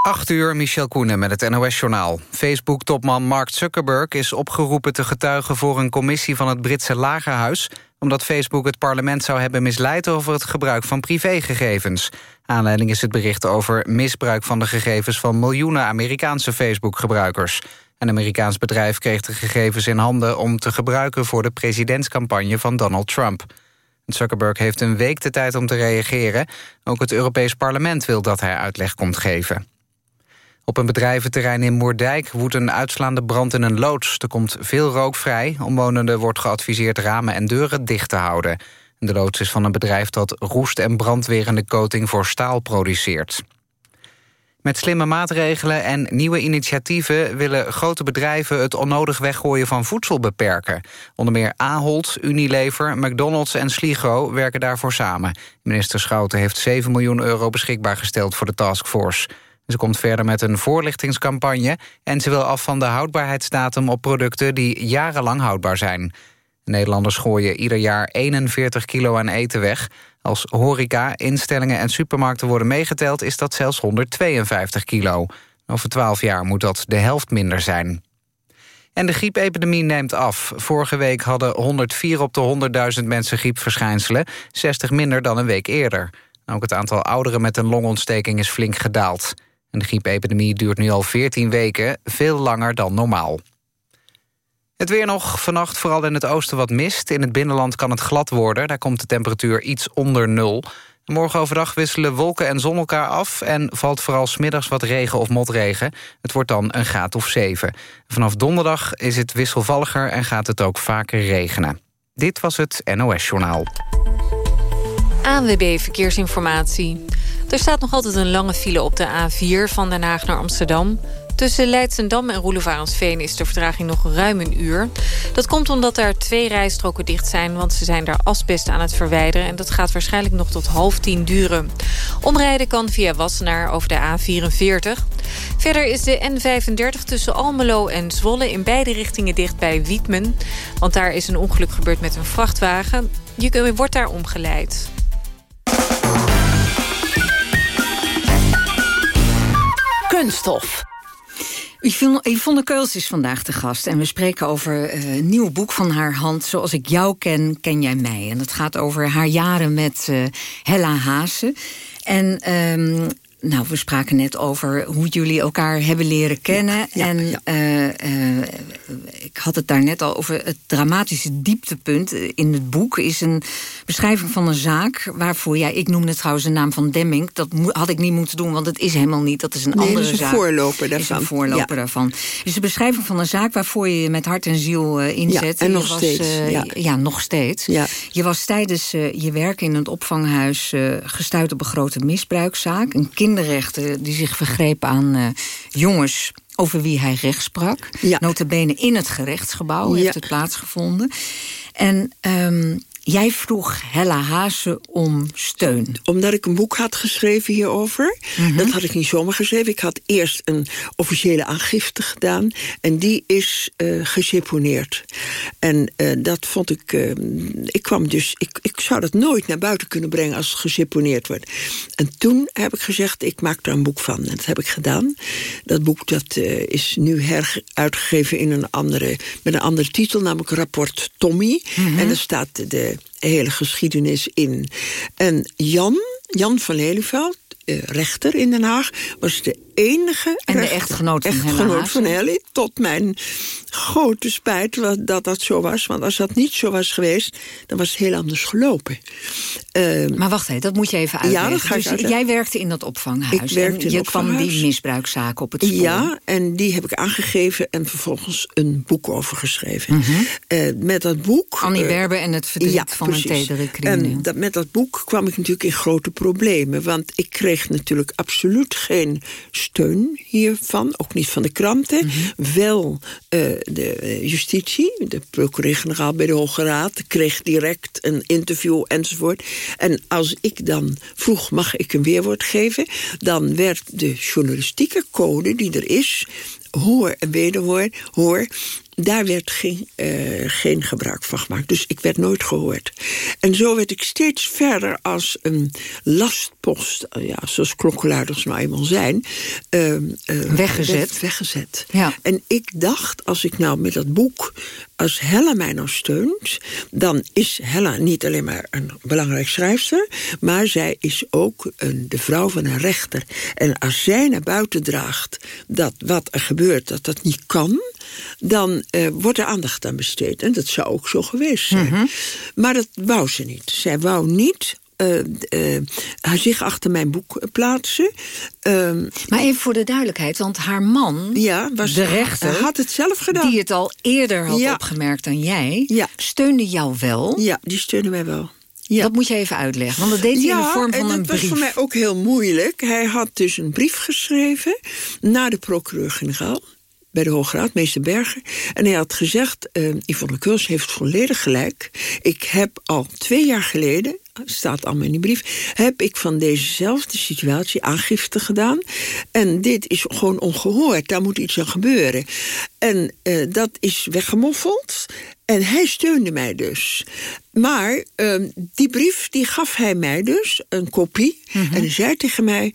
8 uur, Michel Koenen met het NOS-journaal. Facebook-topman Mark Zuckerberg is opgeroepen te getuigen... voor een commissie van het Britse Lagerhuis... omdat Facebook het parlement zou hebben misleid... over het gebruik van privégegevens. Aanleiding is het bericht over misbruik van de gegevens... van miljoenen Amerikaanse Facebook-gebruikers. Een Amerikaans bedrijf kreeg de gegevens in handen... om te gebruiken voor de presidentscampagne van Donald Trump. Zuckerberg heeft een week de tijd om te reageren. Ook het Europees Parlement wil dat hij uitleg komt geven. Op een bedrijventerrein in Moerdijk woedt een uitslaande brand in een loods. Er komt veel rook vrij. Omwonenden wordt geadviseerd ramen en deuren dicht te houden. De loods is van een bedrijf dat roest- en brandwerende coating voor staal produceert. Met slimme maatregelen en nieuwe initiatieven... willen grote bedrijven het onnodig weggooien van voedsel beperken. Onder meer Ahold, Unilever, McDonald's en Sligo werken daarvoor samen. Minister Schouten heeft 7 miljoen euro beschikbaar gesteld voor de taskforce. Ze komt verder met een voorlichtingscampagne... en ze wil af van de houdbaarheidsdatum op producten die jarenlang houdbaar zijn. Nederlanders gooien ieder jaar 41 kilo aan eten weg. Als horeca, instellingen en supermarkten worden meegeteld... is dat zelfs 152 kilo. Over 12 jaar moet dat de helft minder zijn. En de griepepidemie neemt af. Vorige week hadden 104 op de 100.000 mensen griepverschijnselen... 60 minder dan een week eerder. Ook het aantal ouderen met een longontsteking is flink gedaald. De griepepidemie duurt nu al 14 weken, veel langer dan normaal. Het weer nog, vannacht vooral in het oosten wat mist. In het binnenland kan het glad worden, daar komt de temperatuur iets onder nul. Morgen overdag wisselen wolken en zon elkaar af... en valt vooral smiddags wat regen of motregen. Het wordt dan een graad of 7. Vanaf donderdag is het wisselvalliger en gaat het ook vaker regenen. Dit was het NOS Journaal. ANWB Verkeersinformatie. Er staat nog altijd een lange file op de A4 van Den Haag naar Amsterdam. Tussen Leidsendam en Roelevarensveen is de vertraging nog ruim een uur. Dat komt omdat er twee rijstroken dicht zijn... want ze zijn daar asbest aan het verwijderen... en dat gaat waarschijnlijk nog tot half tien duren. Omrijden kan via Wassenaar over de A44. Verder is de N35 tussen Almelo en Zwolle... in beide richtingen dicht bij Wietmen. Want daar is een ongeluk gebeurd met een vrachtwagen. Je wordt daar omgeleid. Kunststof. Yvonne Keuls is vandaag de gast en we spreken over uh, een nieuw boek van haar hand. Zoals ik jou ken, ken jij mij. En het gaat over haar jaren met uh, Hella Haase. En um, nou, we spraken net over hoe jullie elkaar hebben leren kennen. en uh, uh, ik had het daar net al over het dramatische dieptepunt in het boek... is een beschrijving van een zaak waarvoor... Ja, ik noemde trouwens de naam van Demming. Dat had ik niet moeten doen, want het is helemaal niet. Dat is een andere zaak. is een voorloper daarvan. Is een voorloper daarvan. Dus de beschrijving van een zaak waarvoor je je met hart en ziel uh, inzet. Ja, en nog was, steeds. ja. nog steeds. Ja. Je was tijdens je werk in het opvanghuis gestuurd op een grote misbruikzaak. Een kinderrechten die zich vergreep aan jongens over wie hij recht sprak. Ja. Notabene in het gerechtsgebouw heeft het plaatsgevonden. En um, Jij vroeg Hella Haase om steun. Omdat ik een boek had geschreven hierover. Mm -hmm. Dat had ik niet zomaar geschreven. Ik had eerst een officiële aangifte gedaan. En die is uh, geseponeerd. En uh, dat vond ik... Uh, ik kwam dus... Ik, ik zou dat nooit naar buiten kunnen brengen als het geseponeerd wordt. En toen heb ik gezegd, ik maak er een boek van. En dat heb ik gedaan. Dat boek dat, is nu heruitgegeven in een andere, met een andere titel. Namelijk Rapport Tommy. Mm -hmm. En daar staat de hele geschiedenis in. En Jan, Jan van Lelyveld, rechter in Den Haag, was de enige en de echtgenoot van, echtgenoot van Helly. Tot mijn grote spijt dat dat zo was. Want als dat niet zo was geweest, dan was het heel anders gelopen. Uh, maar wacht even, dat moet je even uitleggen. Ja, dat ga ik dus uitleggen. jij werkte in dat opvanghuis. Ik werkte in je kwam die misbruikzaak op het spoor. Ja, en die heb ik aangegeven en vervolgens een boek over geschreven. Mm -hmm. uh, met dat boek... Annie Berber en het verdriet ja, van precies. een tedere crimineel. En dat, met dat boek kwam ik natuurlijk in grote problemen. Want ik kreeg natuurlijk absoluut geen steun hiervan. Ook niet van de kranten. Mhm. Mm -hmm. Wel uh, de justitie, de procureur-generaal bij de Hoge Raad... kreeg direct een interview enzovoort. En als ik dan vroeg, mag ik een weerwoord geven... dan werd de journalistieke code die er is hoor en wederhoor, hoor, daar werd geen, uh, geen gebruik van gemaakt. Dus ik werd nooit gehoord. En zo werd ik steeds verder als een lastpost... Uh, ja, zoals klokkenluiders nou eenmaal zijn... Uh, weggezet. weggezet. Ja. En ik dacht, als ik nou met dat boek... als Hella mij nou steunt... dan is Hella niet alleen maar een belangrijk schrijfster... maar zij is ook een, de vrouw van een rechter. En als zij naar buiten draagt dat wat er gebeurt... dat dat niet kan dan uh, wordt er aandacht aan besteed. En dat zou ook zo geweest zijn. Mhm. Maar dat wou ze niet. Zij wou niet uh, uh, zich achter mijn boek plaatsen. Uh, maar even voor de duidelijkheid, want haar man, ja, was, de rechter... had het zelf gedaan. Die het al eerder had opgemerkt dan jij, ja. steunde jou wel. Ja, die steunde mij wel. Ja. Dat moet je even uitleggen, want dat deed hij in de vorm van een brief. dat was voor mij ook heel moeilijk. Hij had dus een brief geschreven naar de procureur-generaal bij de Hoge Raad, meester Berger. En hij had gezegd, uh, Yvonne Kuls heeft volledig gelijk. Ik heb al twee jaar geleden, staat allemaal in die brief... heb ik van dezezelfde situatie aangifte gedaan. En dit is gewoon ongehoord, daar moet iets aan gebeuren. En uh, dat is weggemoffeld. En hij steunde mij dus. Maar uh, die brief die gaf hij mij dus, een kopie. Mm -hmm. En hij zei tegen mij...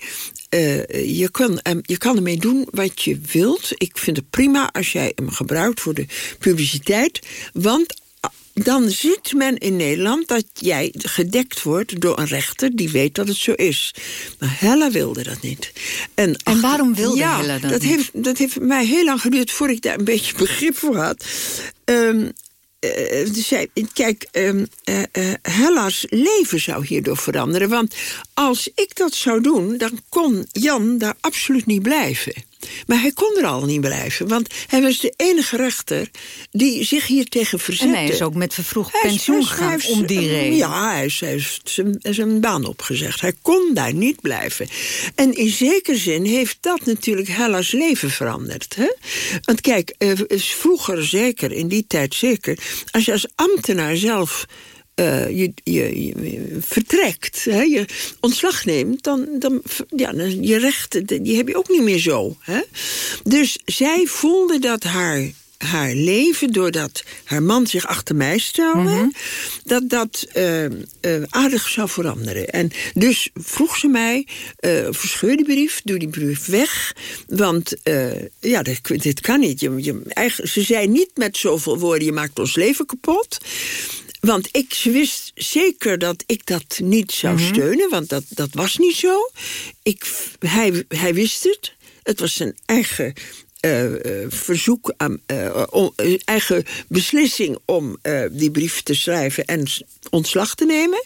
Uh, je, kan, um, je kan ermee doen wat je wilt. Ik vind het prima als jij hem gebruikt voor de publiciteit. Want dan ziet men in Nederland dat jij gedekt wordt door een rechter die weet dat het zo is. Maar Hella wilde dat niet. En, en waarom wilde ja, Hella dat, dat niet? Heeft, dat heeft mij heel lang geduurd voordat ik daar een beetje begrip voor had. Um, uh, zei, kijk, um, uh, uh, Hella's leven zou hierdoor veranderen. Want als ik dat zou doen, dan kon Jan daar absoluut niet blijven. Maar hij kon er al niet blijven, want hij was de enige rechter die zich hier tegen verzette. En hij is ook met vervroegd pensioen gegaan om die reden. Ja, hij heeft zijn, zijn baan opgezegd. Hij kon daar niet blijven. En in zekere zin heeft dat natuurlijk Hella's leven veranderd. Hè? Want kijk, eh, vroeger zeker, in die tijd zeker... als je als ambtenaar zelf uh, je, je, je, vertrekt, hè, je ontslag neemt, dan, dan, ja, dan je rechten, die heb je ook niet meer zo. Hè? Dus zij voelde dat haar haar leven, doordat haar man zich achter mij stelde... Mm -hmm. dat dat uh, uh, aardig zou veranderen. En dus vroeg ze mij, uh, verscheur die brief, doe die brief weg... want ja, dit, dit, kan niet. Je, je, eigen, ze zei niet met zoveel woorden, je maakt ons leven kapot... Want ik wist zeker dat ik dat niet zou mm -hmm. steunen, want dat, dat was niet zo. Ik, hij, hij wist het. Het was zijn eigen uh, uh, verzoek, aan, uh, om, eigen beslissing om die brief te schrijven en ontslag te nemen.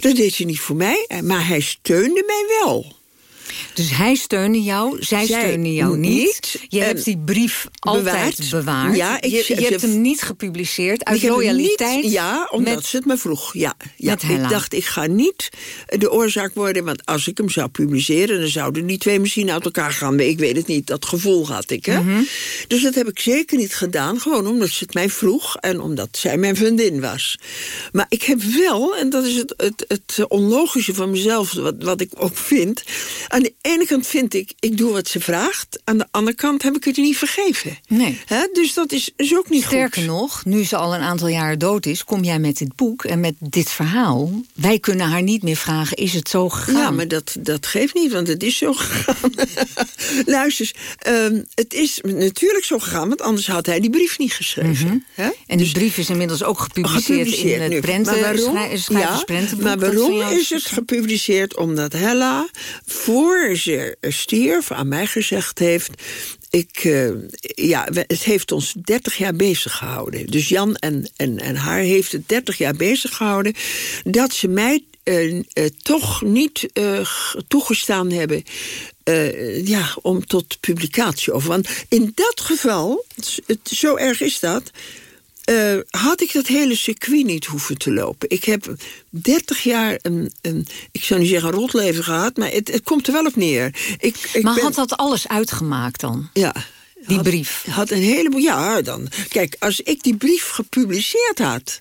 Dat deed hij niet voor mij, maar hij steunde mij wel. Dus hij steunde jou, zij, zij steunde jou niet. Je hebt die brief altijd bewaard. Ja, ik, je, je hebt hem niet gepubliceerd uit loyaliteit. Niet, ja, omdat met, ze het me vroeg. Ja, ja ik dacht, ik ga niet de oorzaak worden. Want als ik hem zou publiceren, dan zouden die twee misschien uit elkaar gaan. Ik weet het niet, dat gevoel had ik. Hè? Mm -hmm. Dus dat heb ik zeker niet gedaan. Gewoon omdat ze het mij vroeg en omdat zij mijn vriendin was. Maar ik heb wel, en dat is het, het, het onlogische van mezelf, wat, wat ik ook vind. Aan de ene kant vind ik, ik doe wat ze vraagt. Aan de andere kant heb ik het niet vergeven. Nee. He, dus dat is, is ook niet Sterker goed. nog, nu ze al een aantal jaren dood is... kom jij met dit boek en met dit verhaal. Wij kunnen haar niet meer vragen, is het zo gegaan? Ja, maar dat, dat geeft niet, want het is zo gegaan. Luister, um, het is natuurlijk zo gegaan... want anders had hij die brief niet geschreven. Mm -hmm. En dus, die brief is inmiddels ook gepubliceerd, gepubliceerd in het prenten, maar waarom, ja, Maar waarom is het gepubliceerd? Omdat Hella voor ze stierf aan mij gezegd heeft... Ik, uh, ja, het heeft ons 30 jaar bezig gehouden. Dus Jan en, en, en haar heeft het 30 jaar bezig gehouden... dat ze mij uh, toch niet toegestaan hebben... ja, om tot publicatie over. Want in dat geval, zo erg is dat... Uh, had ik dat hele circuit niet hoeven te lopen. Ik heb 30 jaar een, een ik zou niet zeggen een rotleven gehad... maar het, het komt er wel op neer. Ik, ik maar ben... had dat alles uitgemaakt dan? Ja. Die had, brief? Had een heleboel, ja. Dan, kijk, als ik die brief gepubliceerd had...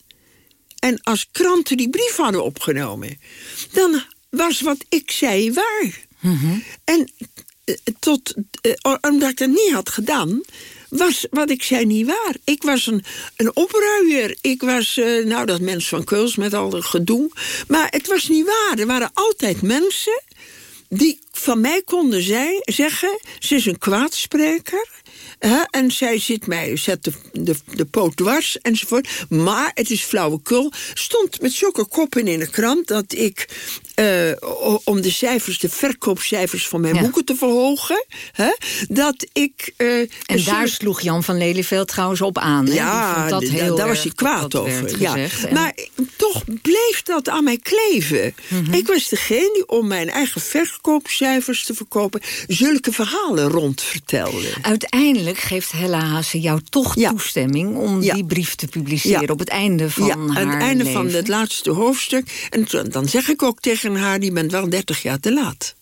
en als kranten die brief hadden opgenomen... dan was wat ik zei waar. Mm -hmm. En uh, tot, uh, omdat ik dat niet had gedaan was wat ik zei niet waar. Ik was een, een opruier. Ik was, uh, nou, dat mens van Keuls met al het gedoe. Maar het was niet waar. Er waren altijd mensen die van mij konden zij zeggen... ze is een kwaadspreker en zij zit mij, zet de, de, de poot dwars enzovoort. Maar het is flauwekul. Stond met zulke koppen in de krant dat ik uh, om de cijfers, de verkoopcijfers van mijn boeken te verhogen. Hè, dat ik... Uh, en daar sloeg Jan van Lelyveld trouwens op aan. Hè? Ja, dat heel daar was hij kwaad over. Ja. Maar toch bleef dat aan mij kleven. Mm Ik was degene die om mijn eigen verkoopcijfers te verkopen... zulke verhalen rondvertelde. Uiteindelijk geeft Hella Haase jou toch toestemming... om die brief te publiceren op het einde van haar aan het einde van het laatste hoofdstuk. En dan zeg ik ook tegen haar... die bent wel 30 jaar te laat.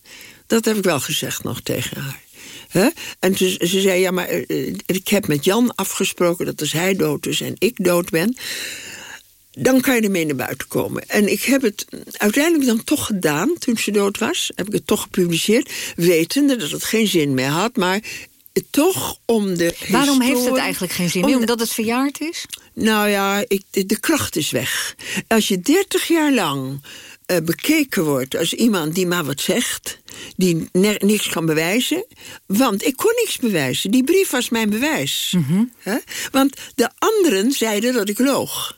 Dat heb ik wel gezegd nog tegen haar. En ze, ze, zei, ja, maar uh, ik heb met Jan afgesproken... dat als hij dood is en ik dood ben... dan kan je ermee naar buiten komen. En ik heb het uiteindelijk dan toch gedaan, toen ze dood was. Heb ik het toch gepubliceerd, wetende dat het geen zin meer had. Maar toch om de Waarom heeft het eigenlijk geen zin meer? Omdat het verjaard is? Nou ja, ik, de kracht is weg. Als je 30 jaar lang uh, bekeken wordt als iemand die maar wat zegt, die niks kan bewijzen. Want ik kon niks bewijzen. Die brief was mijn bewijs. Mm Want de anderen zeiden dat ik loog.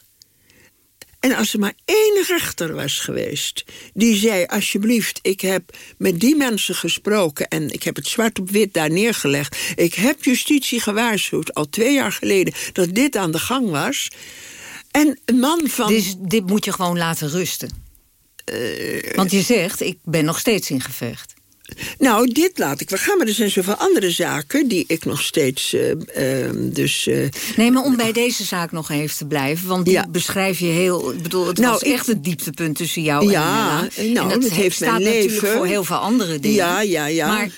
En als er maar één rechter was geweest die zei: Alsjeblieft, ik heb met die mensen gesproken en ik heb het zwart op wit daar neergelegd. Ik heb justitie gewaarschuwd al twee jaar geleden dat dit aan de gang was. En een man van. Dus dit moet je gewoon laten rusten. Uh, Want je zegt, ik ben nog steeds in gevecht. Nou, dit laat ik wel gaan. Maar er zijn zoveel andere zaken die ik nog steeds... Uh, uh, dus, uh, nee, maar om bij deze zaak nog even te blijven... want die ja. beschrijf je heel... Ik bedoel, het nou, was echt het dieptepunt tussen jou ja, en Nella. Nou, en dat, heeft staat mijn leven. natuurlijk voor heel veel andere dingen. Ja, ja, ja. Maar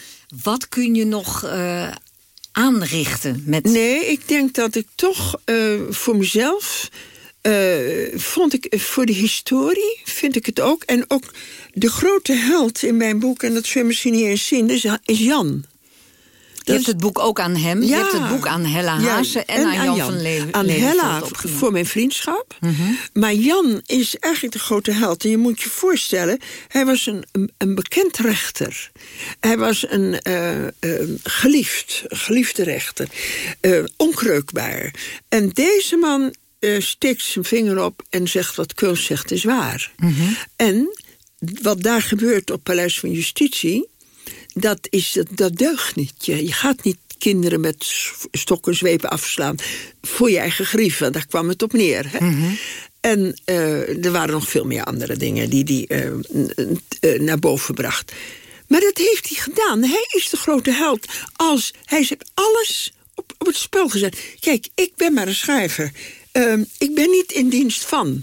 wat kun je nog aanrichten met... Nee, ik denk dat ik toch voor mezelf uh, vond ik voor de historie, vind ik het ook. En ook de grote held in mijn boek, en dat zul je misschien niet eens zien, is Jan. Je hebt het boek ook aan hem. Ja. Je hebt het boek aan Hella Haase en, aan, Jan, van Leven. Aan Hella voor mijn vriendschap. Mhm. Maar Jan is eigenlijk de grote held. En je moet je voorstellen, hij was een, een, bekend rechter. Hij was een uh, uh, geliefd, geliefde rechter. Uh, onkreukbaar. En deze man uh, steekt zijn vinger op en zegt wat Keus zegt is waar. Mhm. En wat daar gebeurt op Paleis van Justitie... dat, is, dat, dat deugt niet. Je, je gaat niet kinderen met stokken zwepen afslaan... voor je eigen grief, want daar kwam het op neer. Hè? Mhm. En uh, er waren nog veel meer andere dingen die hij uh, naar boven bracht. Maar dat heeft hij gedaan. Hij is de grote held. Als, hij heeft alles op, op het spel gezet. Kijk, ik ben maar een schrijver. Uh, ik ben niet in dienst van.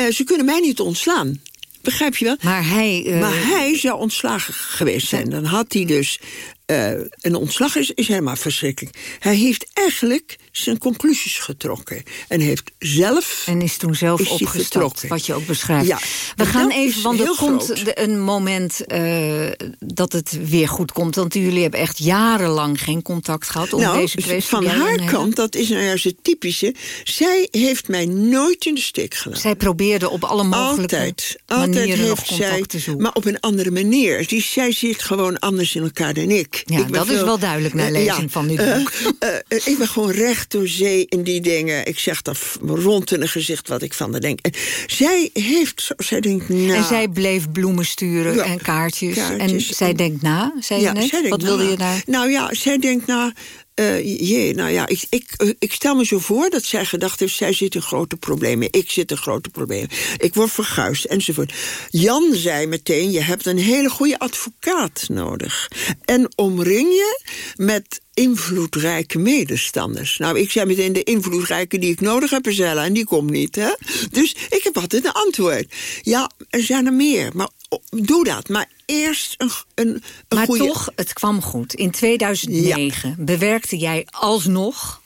Uh, ze kunnen mij niet ontslaan. Begrijp je wel? Maar hij, uh... maar hij zou ontslagen geweest zijn. Dan had hij dus uh, een ontslag is, is helemaal verschrikkelijk. Hij heeft eigenlijk zijn conclusies getrokken. En heeft zelf... En is toen zelf is opgestapt, wat je ook beschrijft. Ja, We gaan even, want er komt een moment uh, dat het weer goed komt. Want jullie hebben echt jarenlang geen contact gehad om nou, deze kwestie van haar kant, dat is nou juist het typische... zij heeft mij nooit in de steek gelaten. Zij probeerde op alle mogelijke altijd, manieren altijd heeft nog contact zij, te zoeken. Maar op een andere manier. Die, zij zit gewoon anders in elkaar dan ik. Ja, dat veel, is wel duidelijk na lezing uh, van dit uh, boek. Uh, ik ben gewoon recht door zee in die dingen. Ik zeg dat rond in een gezicht wat ik van haar denk. En zij heeft, zij denkt na. En zij bleef bloemen sturen Ja, en kaartjes. kaartjes. En zij denkt na, zei je Ja, net? zij denkt Wat wilde na. je daar? Nou ja, zij denkt nou... eh, jee, nou ja, ik, ik, eh, ik stel me zo voor dat zij gedacht heeft... zij zit in grote problemen, ik zit in grote problemen. Ik word verguisd, enzovoort. Jan zei meteen, je hebt een hele goede advocaat nodig. En omring je met invloedrijke medestanders. Nou, ik zei meteen de invloedrijke die ik nodig heb is Ella... en die komt niet, hè? Dus ik heb altijd een antwoord. Ja, er zijn er meer, maar doe dat. Maar eerst een, een, een maar goede... toch, het kwam goed. In 2009 bewerkte jij alsnog...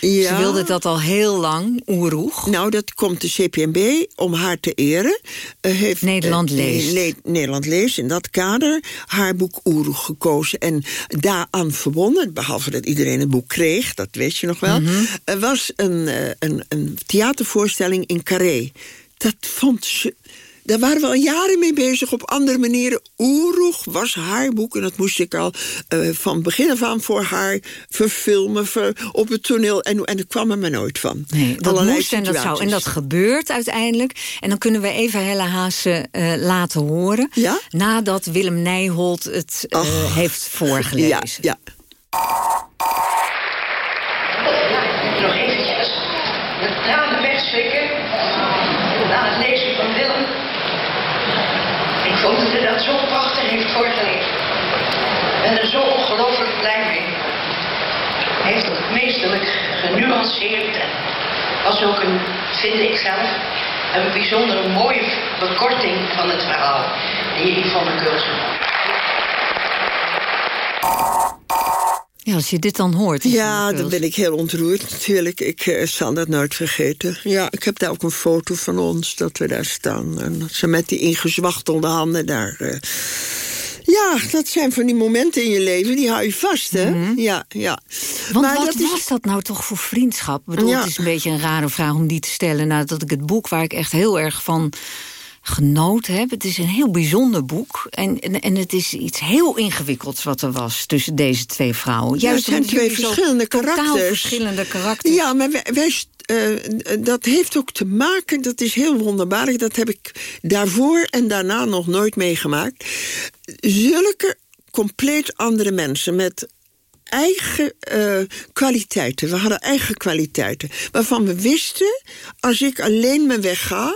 Ja. Ze wilde dat al heel lang, Oeroeg. Nou, dat komt de CPMB, om haar te eren. eh, heeft, Nederland eh, leest. Ne- Nederland leest in dat kader haar boek Oeroeg gekozen. En daaraan verbonden, behalve dat iedereen het boek kreeg... dat weet je nog wel, Mhm. er was een, eh, een, een theatervoorstelling in Carré. Dat vond ze... Daar waren we al jaren mee bezig op andere manieren. Oeroeg was haar boek. En dat moest ik al eh, van begin af aan voor haar verfilmen ver- op het toneel. En, en er kwam er maar nooit van. Nee, dat Allerlei moest en dat zou. En dat gebeurt uiteindelijk. En dan kunnen we even Helle Haase eh, laten horen. Ja? Nadat Willem Nijholt het eh, heeft voorgelezen. Ja, ja. Nog eventjes. De tranen wegslikken. Na het lezen van Willem. Ik vond dat hij dat zo prachtig heeft voorgelezen. Ik ben er zo ongelooflijk blij mee. Hij heeft het meesterlijk genuanceerd. En was ook een, vind ik zelf, een bijzonder mooie verkorting van het verhaal. Die Yvonne Kulsen. Ja, als je dit dan hoort. Ja, dan ben ik heel ontroerd natuurlijk. Ik eh, zal dat nooit vergeten. Ja, ik heb daar ook een foto van ons, dat we daar staan. En dat ze met die ingezwachtelde handen daar... eh, ja, dat zijn van die momenten in je leven, die hou je vast, hè? Ja, ja. Mhm. Want wat dat was dat nou toch voor vriendschap? Ik bedoel, Ja. Het is een beetje een rare vraag om die te stellen... nadat ik het boek waar ik echt heel erg van genoten heb. Het is een heel bijzonder boek. En, en, en het is iets heel ingewikkelds wat er was tussen deze twee vrouwen. Ja, het zijn twee verschillende karakters. verschillende karakters. Ja, maar wij, wij, eh, dat heeft ook te maken, dat is heel wonderbaarlijk... dat heb ik daarvoor en daarna nog nooit meegemaakt. Zulke compleet andere mensen met eigen eh, kwaliteiten. We hadden eigen kwaliteiten. Waarvan we wisten, als ik alleen mijn weg ga...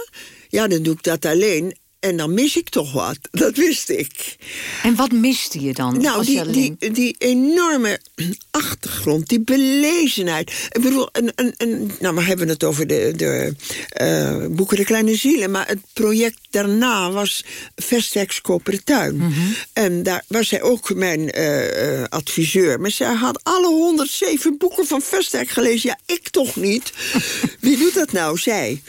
ja, dan doe ik dat alleen... En dan mis ik toch wat. Dat wist ik. En wat miste je dan? Nou, als je die, alleen... die, die enorme achtergrond, die belezenheid. Ik bedoel, een, een, een, nou, maar hebben we het over de, de eh, boeken De Kleine Zielen. Maar het project daarna was Vestex Kopertuin. Mhm. En daar was zij ook mijn eh, eh, adviseur. Maar zij had alle 107 boeken van Vestex gelezen. Ja, ik toch niet. Wie doet dat nou? Zij.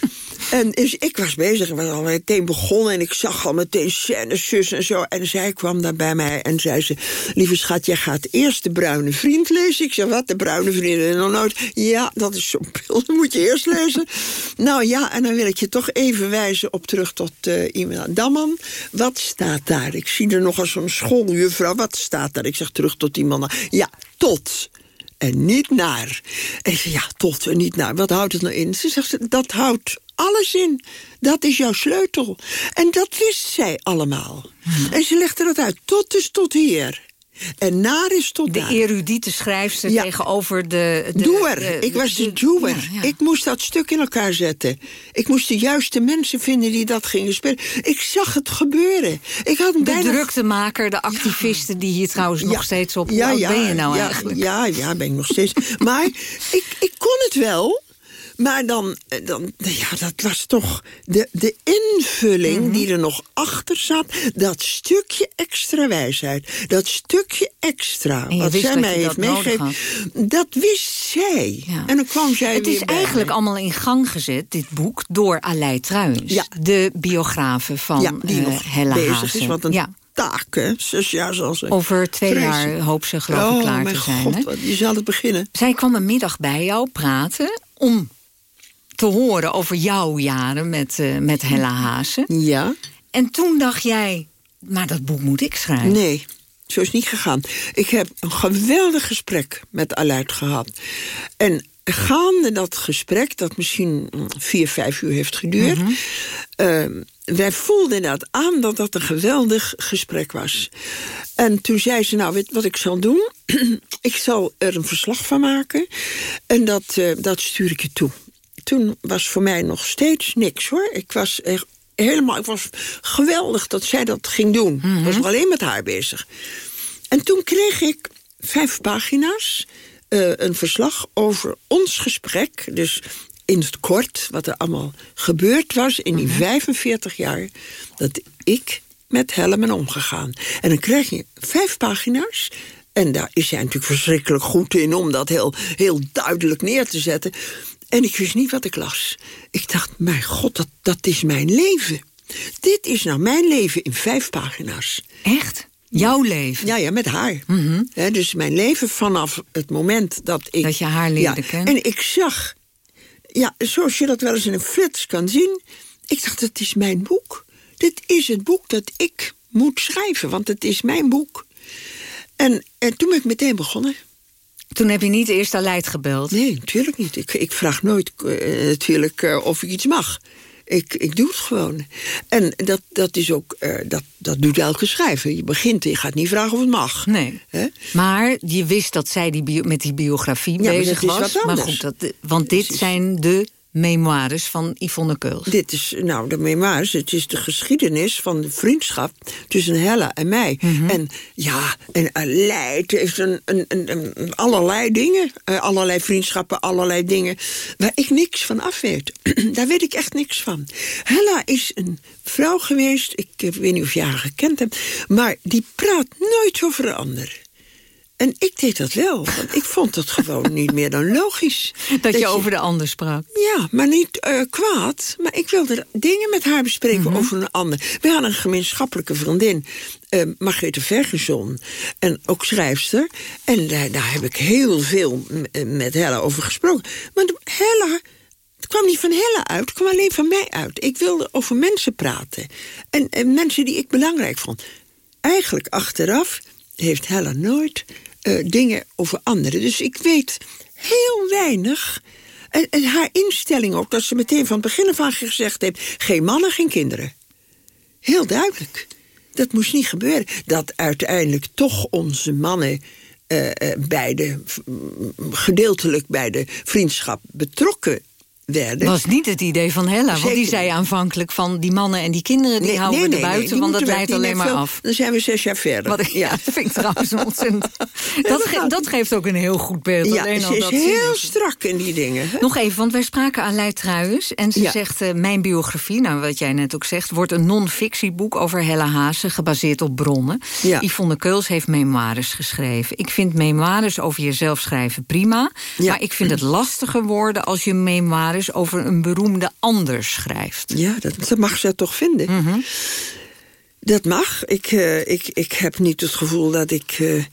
En dus ik was bezig, ik was al meteen begonnen... en ik zag al meteen scènes, zus en zo. En zij kwam daar bij mij en zei ze... lieve schat, jij gaat eerst De Bruine Vriend lezen. Ik zeg, wat, De Bruine Vriend? En nog nooit. Ja, dat is zo'n pil, dat moet je eerst lezen. nou ja, en dan wil ik je toch even wijzen op terug tot iemand. Damman, wat staat daar? Ik zie er nog als een schooljuffrouw. Wat staat daar? Ik zeg terug tot iemand. Ja, tot en niet naar. En ik zeg, ja, tot en niet naar. Wat houdt het nou in? Ze zegt, dat houdt alles in. Dat is jouw sleutel. En dat wist zij allemaal. Hmm. En ze legde dat uit. Tot is tot hier. En naar is tot de daar. erudite schrijfster ja. tegenover de... de doer. De, ik was de, doer. Ja, ja. Ik moest dat stuk in elkaar zetten. Ik moest de juiste mensen vinden die dat gingen spelen. Ik zag het gebeuren. Ik had de bijna... druktemaker, de activisten die hier trouwens nog steeds op... Ja, ja, ben je nou eigenlijk? Ja, ja, ben ik nog steeds. maar ik, ik kon het wel... Maar dan, dan ja, dat was toch de, de invulling mm -hmm. die er nog achter zat. Dat stukje extra wijsheid. Dat stukje extra. Wat zij mij heeft meegegeven. Dat wist zij. Ja. En dan kwam zij Het is eigenlijk mij. allemaal in gang gezet, dit boek, door Aleid Truijens. Ja. De biografe van ja, die uh, nog Helle bezig is. Wat een ja. taak, hè? Zes jaar zal ze. Over twee Vrezen. jaar hoop ze geloof ik oh, klaar te zijn. God, hè? je zal het beginnen. Zij kwam een middag bij jou praten om te horen over jouw jaren met, uh, met Hella Haase. Ja. En toen dacht jij, maar dat boek moet ik schrijven. Nee, zo is het niet gegaan. Ik heb een geweldig gesprek met Aleid gehad. En gaande dat gesprek, dat misschien vier, vijf uur heeft geduurd... Mm -hmm. uh, wij voelden dat aan dat dat een geweldig gesprek was. En toen zei ze, nou, weet wat ik zal doen? ik zal er een verslag van maken en dat, uh, dat stuur ik je toe toen was voor mij nog steeds niks hoor. Ik was echt helemaal, ik was geweldig dat zij dat ging doen. Mm -hmm. Ik was nog alleen met haar bezig. En toen kreeg ik vijf pagina's, uh, een verslag over ons gesprek. Dus in het kort, wat er allemaal gebeurd was in die mm -hmm. 45 jaar... dat ik met Helm omgegaan. En dan krijg je vijf pagina's. En daar is hij natuurlijk verschrikkelijk goed in om dat heel, heel duidelijk neer te zetten. En ik wist niet wat ik las. Ik dacht, mijn god, dat, dat is mijn leven. Dit is nou mijn leven in vijf pagina's. Echt? Jouw leven? Ja, ja, met haar. dus mijn leven vanaf het moment dat ik... Dat je haar leerde ja, kennen. En ik zag, ja, zoals je dat wel eens in een flits kan zien... ik dacht, het is mijn boek. Dit is het boek dat ik moet schrijven, want het is mijn boek. En, en toen ben ik meteen begonnen. Toen heb je niet eerst Aleid gebeld? Nee, natuurlijk niet. Ik, ik vraag nooit uh, natuurlijk uh, of ik iets mag. Ik, ik doe het gewoon. En dat, dat is ook, uh, dat, dat doet elke schrijver. Je begint en je gaat niet vragen of het mag. Nee. Maar je wist dat zij die met die biografie ja, bezig maar was. maar goed, dat, want dit zijn de memoires van Yvonne Keuls. Dit is, nou, de memoires, het is de geschiedenis van de vriendschap tussen Hella en mij. Mm -hmm. En ja, en heeft een, een, een, een, allerlei dingen, uh, allerlei vriendschappen, allerlei dingen, waar ik niks van af weet. Daar weet ik echt niks van. Hella is een vrouw geweest, ik weet niet of je haar gekend hebt, maar die praat nooit over een ander. En ik deed dat wel, want ik vond het gewoon niet meer dan logisch. Dat, dat je, je over de ander sprak? Ja, maar niet uh, kwaad. Maar ik wilde dingen met haar bespreken mm -hmm. over een ander. We hadden een gemeenschappelijke vriendin, uh, Margrethe Vergeson. En ook schrijfster. En daar, daar heb ik heel veel met Hella over gesproken. Maar de, Hella... Het kwam niet van Hella uit, het kwam alleen van mij uit. Ik wilde over mensen praten. En, en mensen die ik belangrijk vond. Eigenlijk achteraf heeft Hella nooit uh, dingen over anderen. Dus ik weet heel weinig. En, haar instelling ook, dat ze meteen van het begin af aan gezegd heeft... geen mannen, geen kinderen. Heel duidelijk. Dat moest niet gebeuren. Dat uiteindelijk toch onze mannen... Uh, gedeeltelijk bij de vriendschap betrokken werden. was niet het idee van Hella, Zeker. want die zei aanvankelijk van die mannen en die kinderen die nee, houden nee, we nee, er buiten, want dat leidt alleen maar veel, af. Dan zijn we zes jaar verder. Wat, ja, dat vind ik trouwens ontzettend. dat, ge dat, geeft ook een heel goed beeld. Ja, alleen ze al is dat heel strak in die dingen. Hè? Nog even, want wij spraken aan Leid Truijens en ze Ja. zegt, uh, mijn biografie, nou wat jij net ook zegt, wordt een non-fictieboek over Hella Haase, gebaseerd op bronnen. Ja. Yvonne Keuls heeft memoires geschreven. Ik vind memoires over jezelf schrijven prima, maar ik vind het lastiger worden als je memoires over een beroemde ander schrijft. Ja, dat, dat mag ze toch vinden. Mhm. Dat mag. Ik, eh, ik, ik heb niet het gevoel dat ik... eh,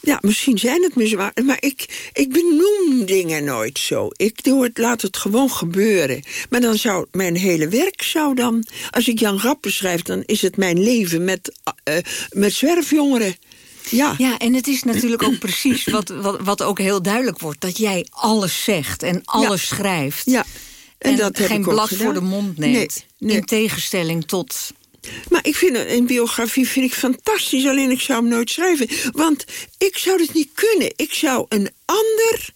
ja, misschien zijn het me zwaar, maar ik, ik benoem dingen nooit zo. Ik doe het, laat het gewoon gebeuren. Maar dan zou mijn hele werk zou dan... Als ik Jan Rap beschrijf, dan is het mijn leven met, eh, met zwerfjongeren. Ja. Ja, en het is natuurlijk ook precies wat, wat, wat ook heel duidelijk wordt... dat jij alles zegt en alles schrijft. ja. En, dat geen blad voor de mond neemt. Nee, nee. In tegenstelling tot... Maar ik vind een biografie vind ik fantastisch, alleen ik zou hem nooit schrijven. Want ik zou het niet kunnen. Ik zou een ander...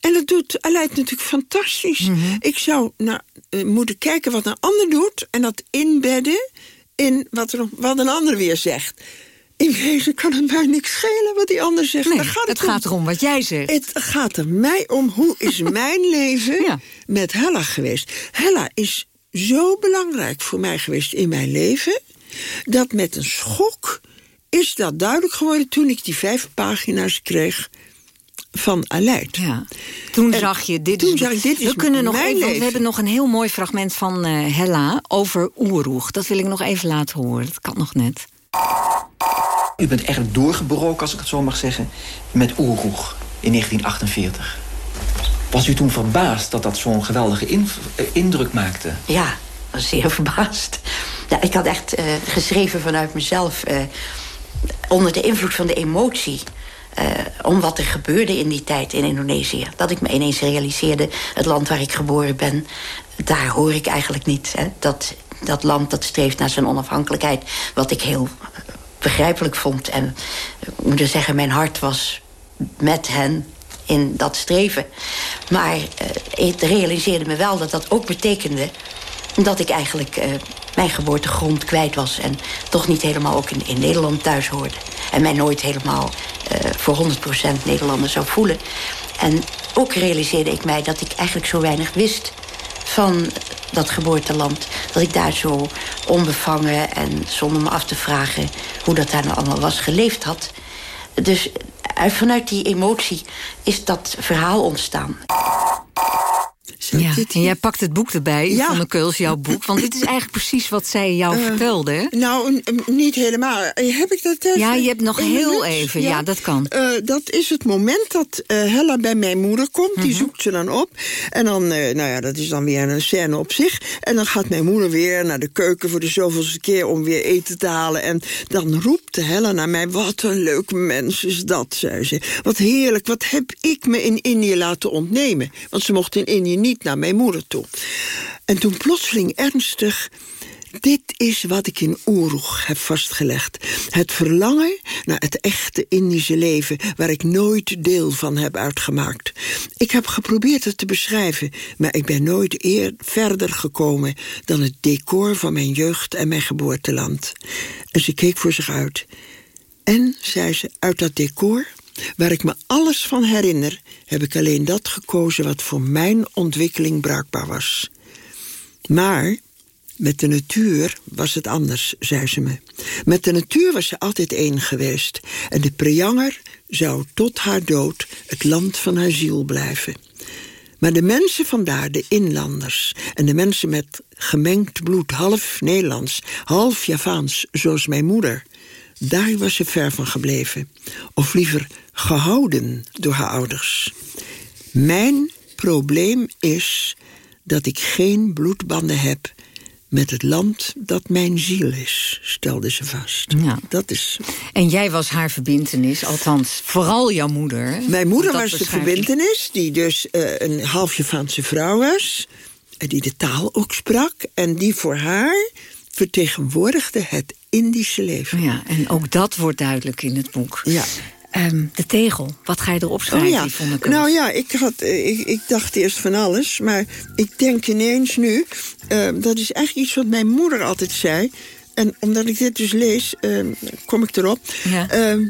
En dat doet Aleid natuurlijk fantastisch. Mhm. Ik zou nou, eh, moeten kijken wat een ander doet... en dat inbedden in wat, er, wat een ander weer zegt. In wezen kan het mij niks schelen wat die ander zegt. Nee, gaat het het gaat erom wat jij zegt. Het gaat er mij om, hoe is mijn leven Ja. met Hella geweest? Hella is zo belangrijk voor mij geweest in mijn leven... dat met een schok is dat duidelijk geworden... toen ik die vijf pagina's kreeg van Aleid. Ja. Toen En zag je, dit toen is, zag ik, dit is we kunnen nog even, we hebben nog een heel mooi fragment van eh, Hella over Oeroeg. Dat wil ik nog even laten horen. Dat kan nog net. U bent echt doorgebroken, als ik het zo mag zeggen, met Oeroeg in 1948. Was u toen verbaasd dat dat zo'n geweldige eh, indruk maakte? Ja, was zeer verbaasd. Ik had echt eh, geschreven vanuit mezelf... eh, onder de invloed van de emotie... om wat er gebeurde in die tijd in Indonesië. Dat ik me ineens realiseerde, het land waar ik geboren ben... daar hoor ik eigenlijk niet. Hè. Dat, dat land dat streeft naar zijn onafhankelijkheid... wat ik heel begrijpelijk vond. En ik moet er zeggen, mijn hart was met hen in dat streven. Maar eh, ik realiseerde me wel dat dat ook betekende... dat ik eigenlijk eh, mijn geboortegrond kwijt was... en toch niet helemaal ook in, in Nederland thuis hoorde. En mij nooit helemaal eh, voor 100% Nederlander zou voelen. En ook realiseerde ik mij dat ik eigenlijk zo weinig wist... van dat geboorteland. Dat ik daar zo onbevangen en zonder me af te vragen... hoe dat daar nou allemaal was, geleefd had. Dus vanuit die emotie is dat verhaal ontstaan. Ja, en jij pakt het boek erbij ja. van de Keuls, jouw boek. Want dit is eigenlijk precies wat zij jou uh, vertelde. Nou, niet helemaal. Eh, heb ik dat even? Ja, je hebt nog heel even. Ja, dat kan. Uh, dat is het moment dat uh, Hella bij mijn moeder komt. Die mhm. zoekt ze dan op. En dan, nou ja, dat is dan weer een scène op zich. En dan gaat mijn moeder weer naar de keuken voor de zoveelste keer... om weer eten te halen. En dan roept Hella naar mij... wat een leuk mens is dat, zei ze. Wat heerlijk, wat heb ik me in Indië laten ontnemen. Want ze mocht in Indië niet naar mijn moeder toe. En toen plotseling ernstig... Dit is wat ik in Oeroeg heb vastgelegd. Het verlangen naar het echte Indische leven... waar ik nooit deel van heb uitgemaakt. Ik heb geprobeerd het te beschrijven... maar ik ben nooit eer verder gekomen... dan het decor van mijn jeugd en mijn geboorteland. En ze keek voor zich uit. En, zei ze, uit dat decor Waar ik me alles van herinner, heb ik alleen dat gekozen wat voor mijn ontwikkeling bruikbaar was. Maar met de natuur was het anders, zei ze me. Met de natuur was ze altijd één geweest. En de preanger zou tot haar dood het land van haar ziel blijven. Maar de mensen vandaar, de inlanders... en de mensen met gemengd bloed, half Nederlands, half Javaans... zoals mijn moeder, daar was ze ver van gebleven. Of liever gehouden door haar ouders. Mijn probleem is dat ik geen bloedbanden heb met het land dat mijn ziel is, stelde ze vast. Ja. Dat is... En jij was haar verbintenis, althans vooral jouw moeder. Mijn moeder was de verbintenis, die dus uh, een half Javaanse vrouw was... en die de taal ook sprak en die voor haar vertegenwoordigde het Indische leven. Ja, en ook dat wordt duidelijk in het boek. Ja. Um, de tegel, wat ga je erop schrijven, oh ja. Nou ja, ik, had, eh, ik, ik, dacht eerst van alles. Maar ik denk ineens nu... Uh, dat is eigenlijk iets wat mijn moeder altijd zei. En omdat ik dit dus lees, uh, kom ik erop. Ja. Ehm,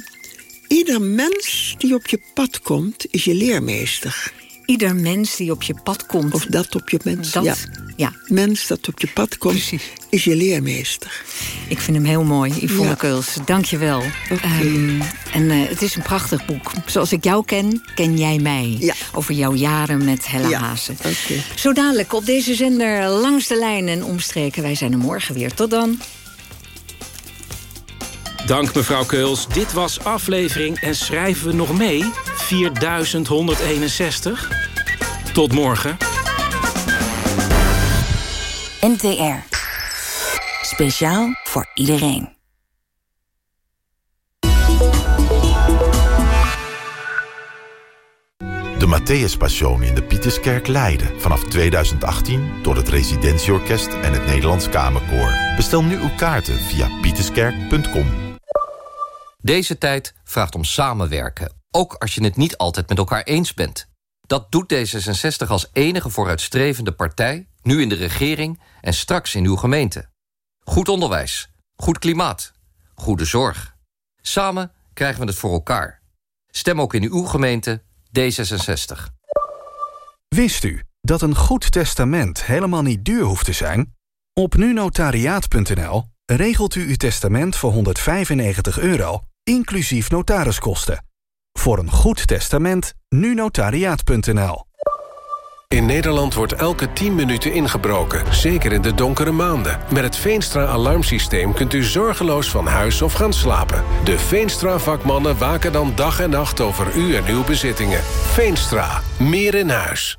ieder mens die op je pad komt, is je leermeester ieder mens die op je pad komt. Of dat op je mens, dat, ja. Ja. Mens dat op je pad komt, Precies. is je leermeester. Ik vind hem heel mooi, Yvonne ja. Keuls. Dank je wel. Okay. Um, ehm, en uh, het is een prachtig boek. Zoals ik jou ken, ken jij mij. Ja. Over jouw jaren met Helle ja. Hazen. Okay. Zo dadelijk op deze zender Langs de Lijn en Omstreken. Wij zijn er morgen weer. Tot dan. Dank mevrouw Keuls. Dit was aflevering en schrijven we nog mee? 4161. Tot morgen. NTR. Speciaal voor iedereen. De Matthäus Passion in de Pieterskerk Leiden. Vanaf 2018 door het Residentieorkest en het Nederlands Kamerkoor. Bestel nu uw kaarten via pieterskerk.com. Deze tijd vraagt om samenwerken, ook als je het niet altijd met elkaar eens bent. Dat doet D66 als enige vooruitstrevende partij, nu in de regering en straks in uw gemeente. Goed onderwijs, goed klimaat, goede zorg. Samen krijgen we het voor elkaar. Stem ook in uw gemeente D66. Wist u dat een goed testament helemaal niet duur hoeft te zijn? Op nunotariaat.nl regelt u uw testament voor 195 euro inclusief notariskosten. Voor een goed testament, nu notariaat.nl. In Nederland wordt elke 10 minuten ingebroken, zeker in de donkere maanden. Met het Veenstra-alarmsysteem kunt u zorgeloos van huis of gaan slapen. De Veenstra-vakmannen waken dan dag en nacht over u en uw bezittingen. Veenstra, meer in huis.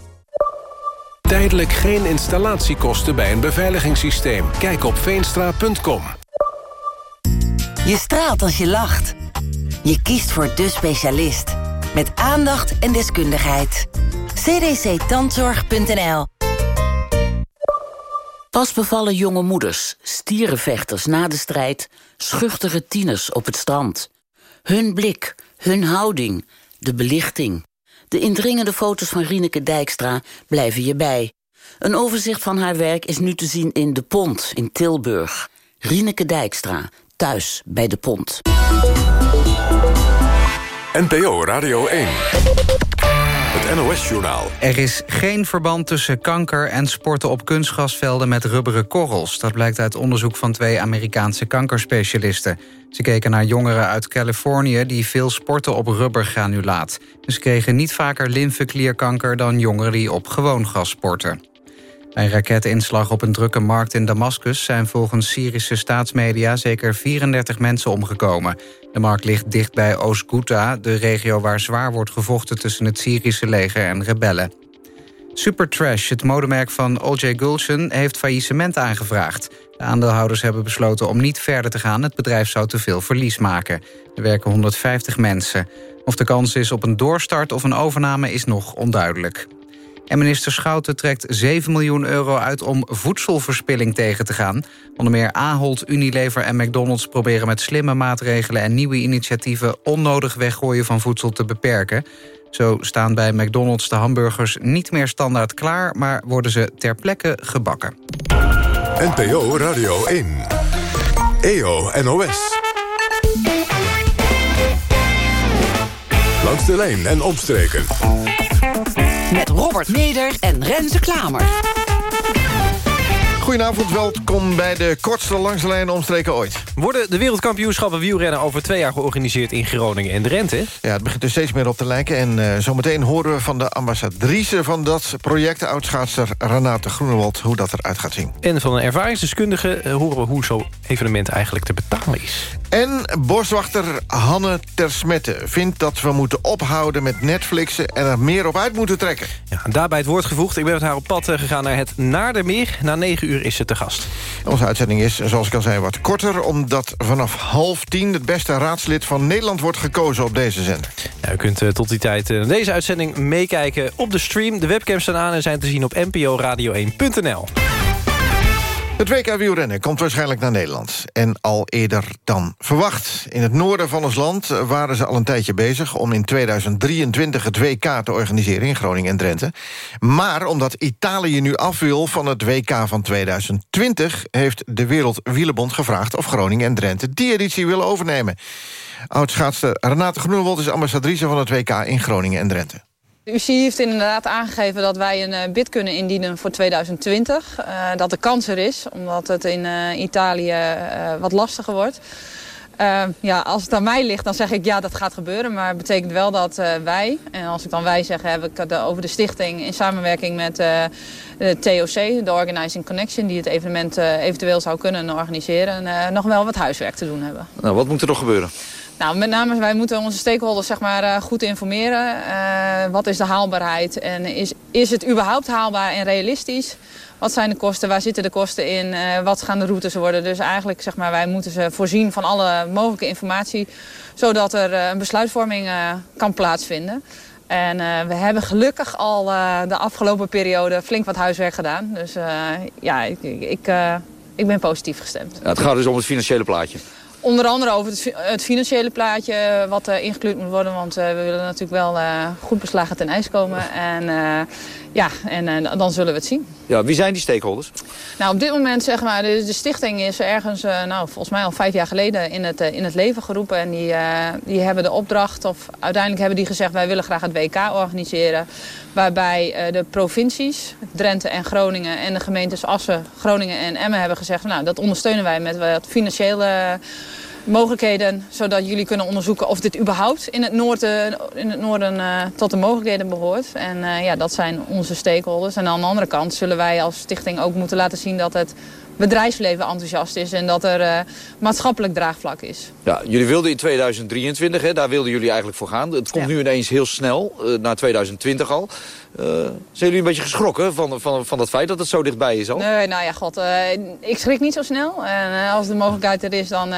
Tijdelijk geen installatiekosten bij een beveiligingssysteem. Kijk op veenstra.com. Je straalt als je lacht. Je kiest voor de specialist. Met aandacht en deskundigheid. cdctandzorg.nl Pas bevallen jonge moeders, stierenvechters na de strijd... schuchtere tieners op het strand. Hun blik, hun houding, de belichting. De indringende foto's van Rieneke Dijkstra blijven je bij. Een overzicht van haar werk is nu te zien in De Pont in Tilburg. Rieneke Dijkstra, thuis bij De Pont. NPO Radio 1. NOS-journaal. Er is geen verband tussen kanker en sporten op kunstgrasvelden met rubberen korrels. Dat blijkt uit onderzoek van twee Amerikaanse kankerspecialisten. Ze keken naar jongeren uit Californië die veel sporten op rubbergranulaat. Ze kregen niet vaker lymfeklierkanker dan jongeren die op gewoon gras sporten. Bij een raketinslag op een drukke markt in Damascus... zijn volgens Syrische staatsmedia zeker 34 mensen omgekomen. De markt ligt dicht bij Oost-Ghouta, de regio waar zwaar wordt gevochten... tussen het Syrische leger en rebellen. Supertrash, het modemerk van O.J. Gulshan, heeft faillissement aangevraagd. De aandeelhouders hebben besloten om niet verder te gaan. Het bedrijf zou te veel verlies maken. Er werken 150 mensen. Of de kans is op een doorstart of een overname is nog onduidelijk. En minister Schouten trekt 7 miljoen euro uit om voedselverspilling tegen te gaan. Onder meer Ahold, Unilever en McDonald's proberen met slimme maatregelen... en nieuwe initiatieven onnodig weggooien van voedsel te beperken. Zo staan bij McDonald's de hamburgers niet meer standaard klaar... maar worden ze ter plekke gebakken. NPO Radio 1. EO NOS. Langs de lijn en omstreken met Robert Meder en Renze Klamer. Goedenavond, welkom bij de kortste langs de lijn omstreken ooit. Worden de wereldkampioenschappen wielrennen over twee jaar georganiseerd in Groningen en Drenthe? Ja, het begint er steeds meer op te lijken. En uh, zometeen horen we van de ambassadrice van dat project... oudschaatser Renate Groenewald, hoe dat eruit gaat zien. En van een ervaringsdeskundige uh, horen we hoe zo'n evenement eigenlijk te betalen is. En boswachter Hanne Tersmette vindt dat we moeten ophouden met Netflixen... en er meer op uit moeten trekken. Ja, daarbij het woord gevoegd. Ik ben met haar op pad gegaan naar het Naardermeer. Na negen uur is ze te gast. Onze uitzending is, zoals ik al zei, wat korter... omdat vanaf half tien het beste raadslid van Nederland wordt gekozen op deze zender. U kunt uh, tot die tijd uh, deze uitzending meekijken op de stream. De webcams staan aan en zijn te zien op nporadio1.nl. Het WK wielrennen komt waarschijnlijk naar Nederland. En al eerder dan verwacht. In het noorden van ons land waren ze al een tijdje bezig... om in 2023 het WK te organiseren in Groningen en Drenthe. Maar omdat Italië nu af wil van het WK van 2020... heeft de Wereldwielenbond gevraagd of Groningen en Drenthe... die editie willen overnemen. Oudschaatster Renate Groenewald is ambassadrice van het WK in Groningen en Drenthe. UCI heeft inderdaad aangegeven dat wij een uh, bid kunnen indienen voor 2020. Uh, dat de kans er is, omdat het in uh, Italië wat lastiger wordt. ja, als het aan mij ligt, dan zeg ik ja, dat gaat gebeuren. Maar het betekent wel dat wij, en als ik dan wij zeg, heb ik het over de stichting... in samenwerking met de TOC, de Organizing Connection... die het evenement eventueel zou kunnen organiseren... nog wel wat huiswerk te doen hebben. Nou, wat moet er nog gebeuren? Nou, met name wij moeten onze stakeholders zeg maar, uh, goed informeren. Uh, wat is de haalbaarheid en is, is het überhaupt haalbaar en realistisch? Wat zijn de kosten? Waar zitten de kosten in? Uh, wat gaan de routes worden? Dus eigenlijk zeg maar, wij moeten ze voorzien van alle mogelijke informatie... zodat er een besluitvorming kan plaatsvinden. En we hebben gelukkig al de afgelopen periode flink wat huiswerk gedaan. Dus ja, ik, ik, ik ben positief gestemd. Het gaat dus om het financiële plaatje. Onder andere over het, financiële plaatje wat uh, ingekleurd moet worden. Want uh, we willen natuurlijk wel uh, goed beslagen ten ijs komen. En ja, en dan zullen we het zien. Ja, wie zijn die stakeholders? Nou, op dit moment zeg maar, de, de stichting is ergens, nou, volgens mij al vijf jaar geleden in het, in het leven geroepen. En die, die hebben de opdracht, of uiteindelijk hebben die gezegd, wij willen graag het WK organiseren. Waarbij de provincies, Drenthe en Groningen en de gemeentes Assen, Groningen en Emmen hebben gezegd, nou, dat ondersteunen wij met wat financiële mogelijkheden, zodat jullie kunnen onderzoeken of dit überhaupt in het noorden, in het noorden uh, tot de mogelijkheden behoort. En uh, ja, dat zijn onze stakeholders. En aan de andere kant zullen wij als stichting ook moeten laten zien dat het bedrijfsleven enthousiast is en dat er uh, maatschappelijk draagvlak is. Ja, jullie wilden in 2023, hè, daar wilden jullie eigenlijk voor gaan. Het komt ja. nu ineens heel snel, uh, naar 2020 al. Uh, zijn jullie een beetje geschrokken van, van, van dat feit dat het zo dichtbij is al? Nee, nou ja, god, ik schrik niet zo snel. En als de mogelijkheid er is, dan,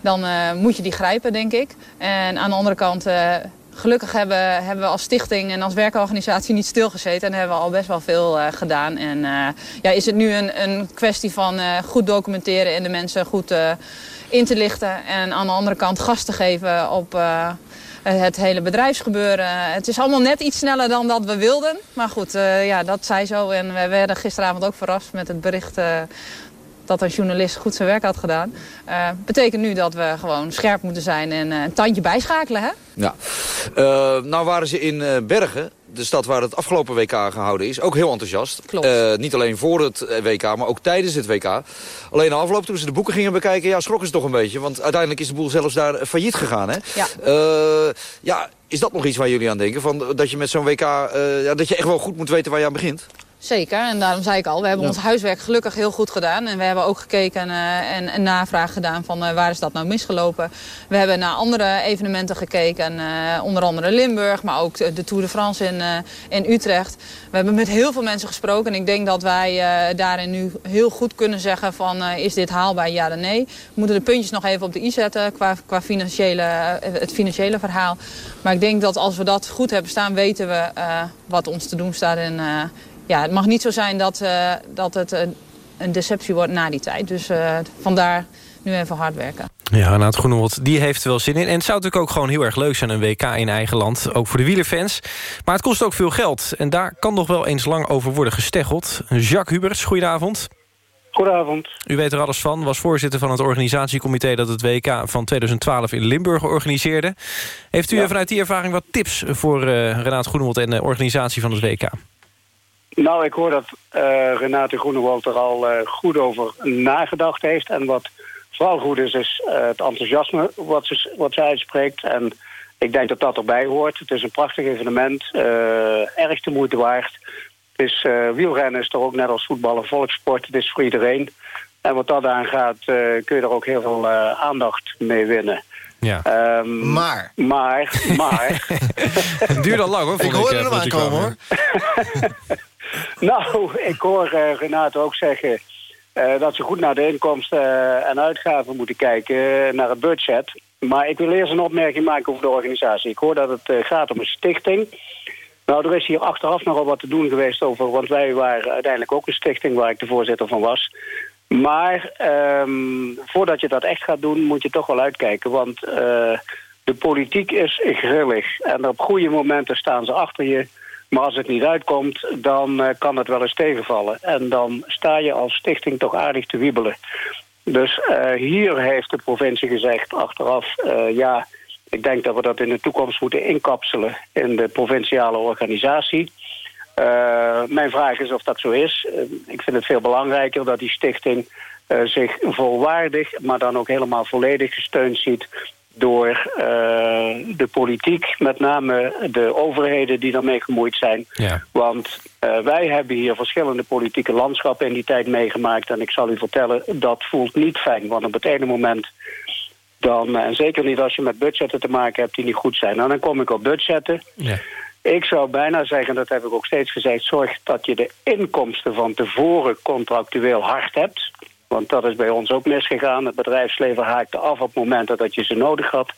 dan moet je die grijpen, denk ik. En aan de andere kant gelukkig hebben, hebben we als stichting en als werkorganisatie niet stilgezeten. En hebben we al best wel veel uh, gedaan. En uh, ja, is het nu een, een kwestie van uh, goed documenteren en de mensen goed in te lichten. En aan de andere kant gas te geven op het hele bedrijfsgebeuren. Het is allemaal net iets sneller dan dat we wilden. Maar goed, ja, dat zij zo. En we werden gisteravond ook verrast met het bericht dat een journalist goed zijn werk had gedaan. Uh, betekent nu dat we gewoon scherp moeten zijn en uh, een tandje bijschakelen, hè? Ja. Uh, nou waren ze in Bergen, de stad waar het afgelopen WK gehouden is, ook heel enthousiast. Klopt. niet alleen voor het WK, maar ook tijdens het WK. Alleen na afloop, toen ze de boeken gingen bekijken, ja, schrokken ze toch een beetje. Want uiteindelijk is de boel zelfs daar failliet gegaan, hè? Ja. ja, is dat nog iets waar jullie aan denken? Van, dat je met zo'n WK, ja, dat je echt wel goed moet weten waar je aan begint? Zeker, en daarom zei ik al, we hebben ons huiswerk gelukkig heel goed gedaan. En we hebben ook gekeken uh, en een navraag gedaan van uh, waar is dat nou misgelopen. We hebben naar andere evenementen gekeken, uh, onder andere Limburg, maar ook de Tour de France in, in Utrecht. We hebben met heel veel mensen gesproken en ik denk dat wij daarin nu heel goed kunnen zeggen van is dit haalbaar, ja of nee. We moeten de puntjes nog even op de i zetten qua, qua financiële, het financiële verhaal. Maar ik denk dat als we dat goed hebben staan, weten we wat ons te doen staat in ja, het mag niet zo zijn dat, uh, dat het een, een, deceptie wordt na die tijd. Dus uh, vandaar nu even hard werken. Ja, Renat Groenewold, die heeft er wel zin in. En het zou natuurlijk ook gewoon heel erg leuk zijn, een WK in eigen land. Ook voor de wielerfans. Maar het kost ook veel geld. En daar kan nog wel eens lang over worden gesteggeld. Jacques Hubers, goedenavond. Goedenavond. U weet er alles van, was voorzitter van het organisatiecomité... dat het WK van 2012 in Limburg organiseerde. Heeft u ja. vanuit die ervaring wat tips voor uh, Renaat Groenewold... en de organisatie van het WK? Nou, ik hoor dat uh, Renate Groenewald er al uh, goed over nagedacht heeft. En wat vooral goed is, is uh, het enthousiasme wat, ze, wat zij uitspreekt. En ik denk dat dat erbij hoort. Het is een prachtig evenement, erg de moeite waard. Het is, wielrennen is toch ook net als voetbal een volkssport. Het is voor iedereen. En wat dat aangaat, kun je er ook heel veel aandacht mee winnen. Ja. Um, maar. Maar, maar. het duurde al lang hoor. Ik hoorde hem aankomen hoor. nou, ik hoor uh, Renate ook zeggen... Uh, dat ze goed naar de inkomsten uh, en uitgaven moeten kijken... naar het budget. Maar ik wil eerst een opmerking maken over de organisatie. Ik hoor dat het gaat om een stichting. Nou, er is hier achteraf nogal wat te doen geweest over... want wij waren uiteindelijk ook een stichting waar ik de voorzitter van was... Maar um, voordat je dat echt gaat doen, moet je toch wel uitkijken. Want de politiek is grillig. En op goede momenten staan ze achter je. Maar als het niet uitkomt, dan uh, kan het wel eens tegenvallen. En dan sta je als stichting toch aardig te wiebelen. Dus uh, hier heeft de provincie gezegd achteraf... ja, ik denk dat we dat in de toekomst moeten inkapselen... in de provinciale organisatie... Mijn vraag is of dat zo is. Ik vind het veel belangrijker dat die stichting zich volwaardig... maar dan ook helemaal volledig gesteund ziet door de politiek, met name de overheden die daarmee gemoeid zijn. Ja. Want wij hebben hier verschillende politieke landschappen in die tijd meegemaakt... en ik zal u vertellen, dat voelt niet fijn. Want op het ene moment dan, en zeker niet als je met budgetten te maken hebt die niet goed zijn... en dan kom ik op budgetten... Ja. Ik zou bijna zeggen, dat heb ik ook steeds gezegd... zorg dat je de inkomsten van tevoren contractueel hard hebt. Want dat is bij ons ook misgegaan. Het bedrijfsleven haakte af op momenten dat je ze nodig had.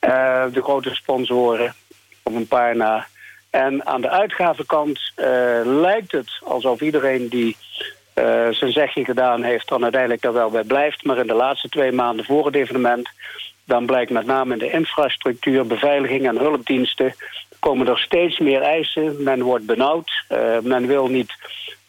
Uh, de grote sponsoren, op een paar na. En aan de uitgavenkant uh, lijkt het alsof iedereen die uh, zijn zegje gedaan heeft... dan uiteindelijk daar wel bij blijft. Maar in de laatste twee maanden voor het evenement... dan blijkt met name in de infrastructuur, beveiliging en hulpdiensten komen er steeds meer eisen. Men wordt benauwd. Men wil niet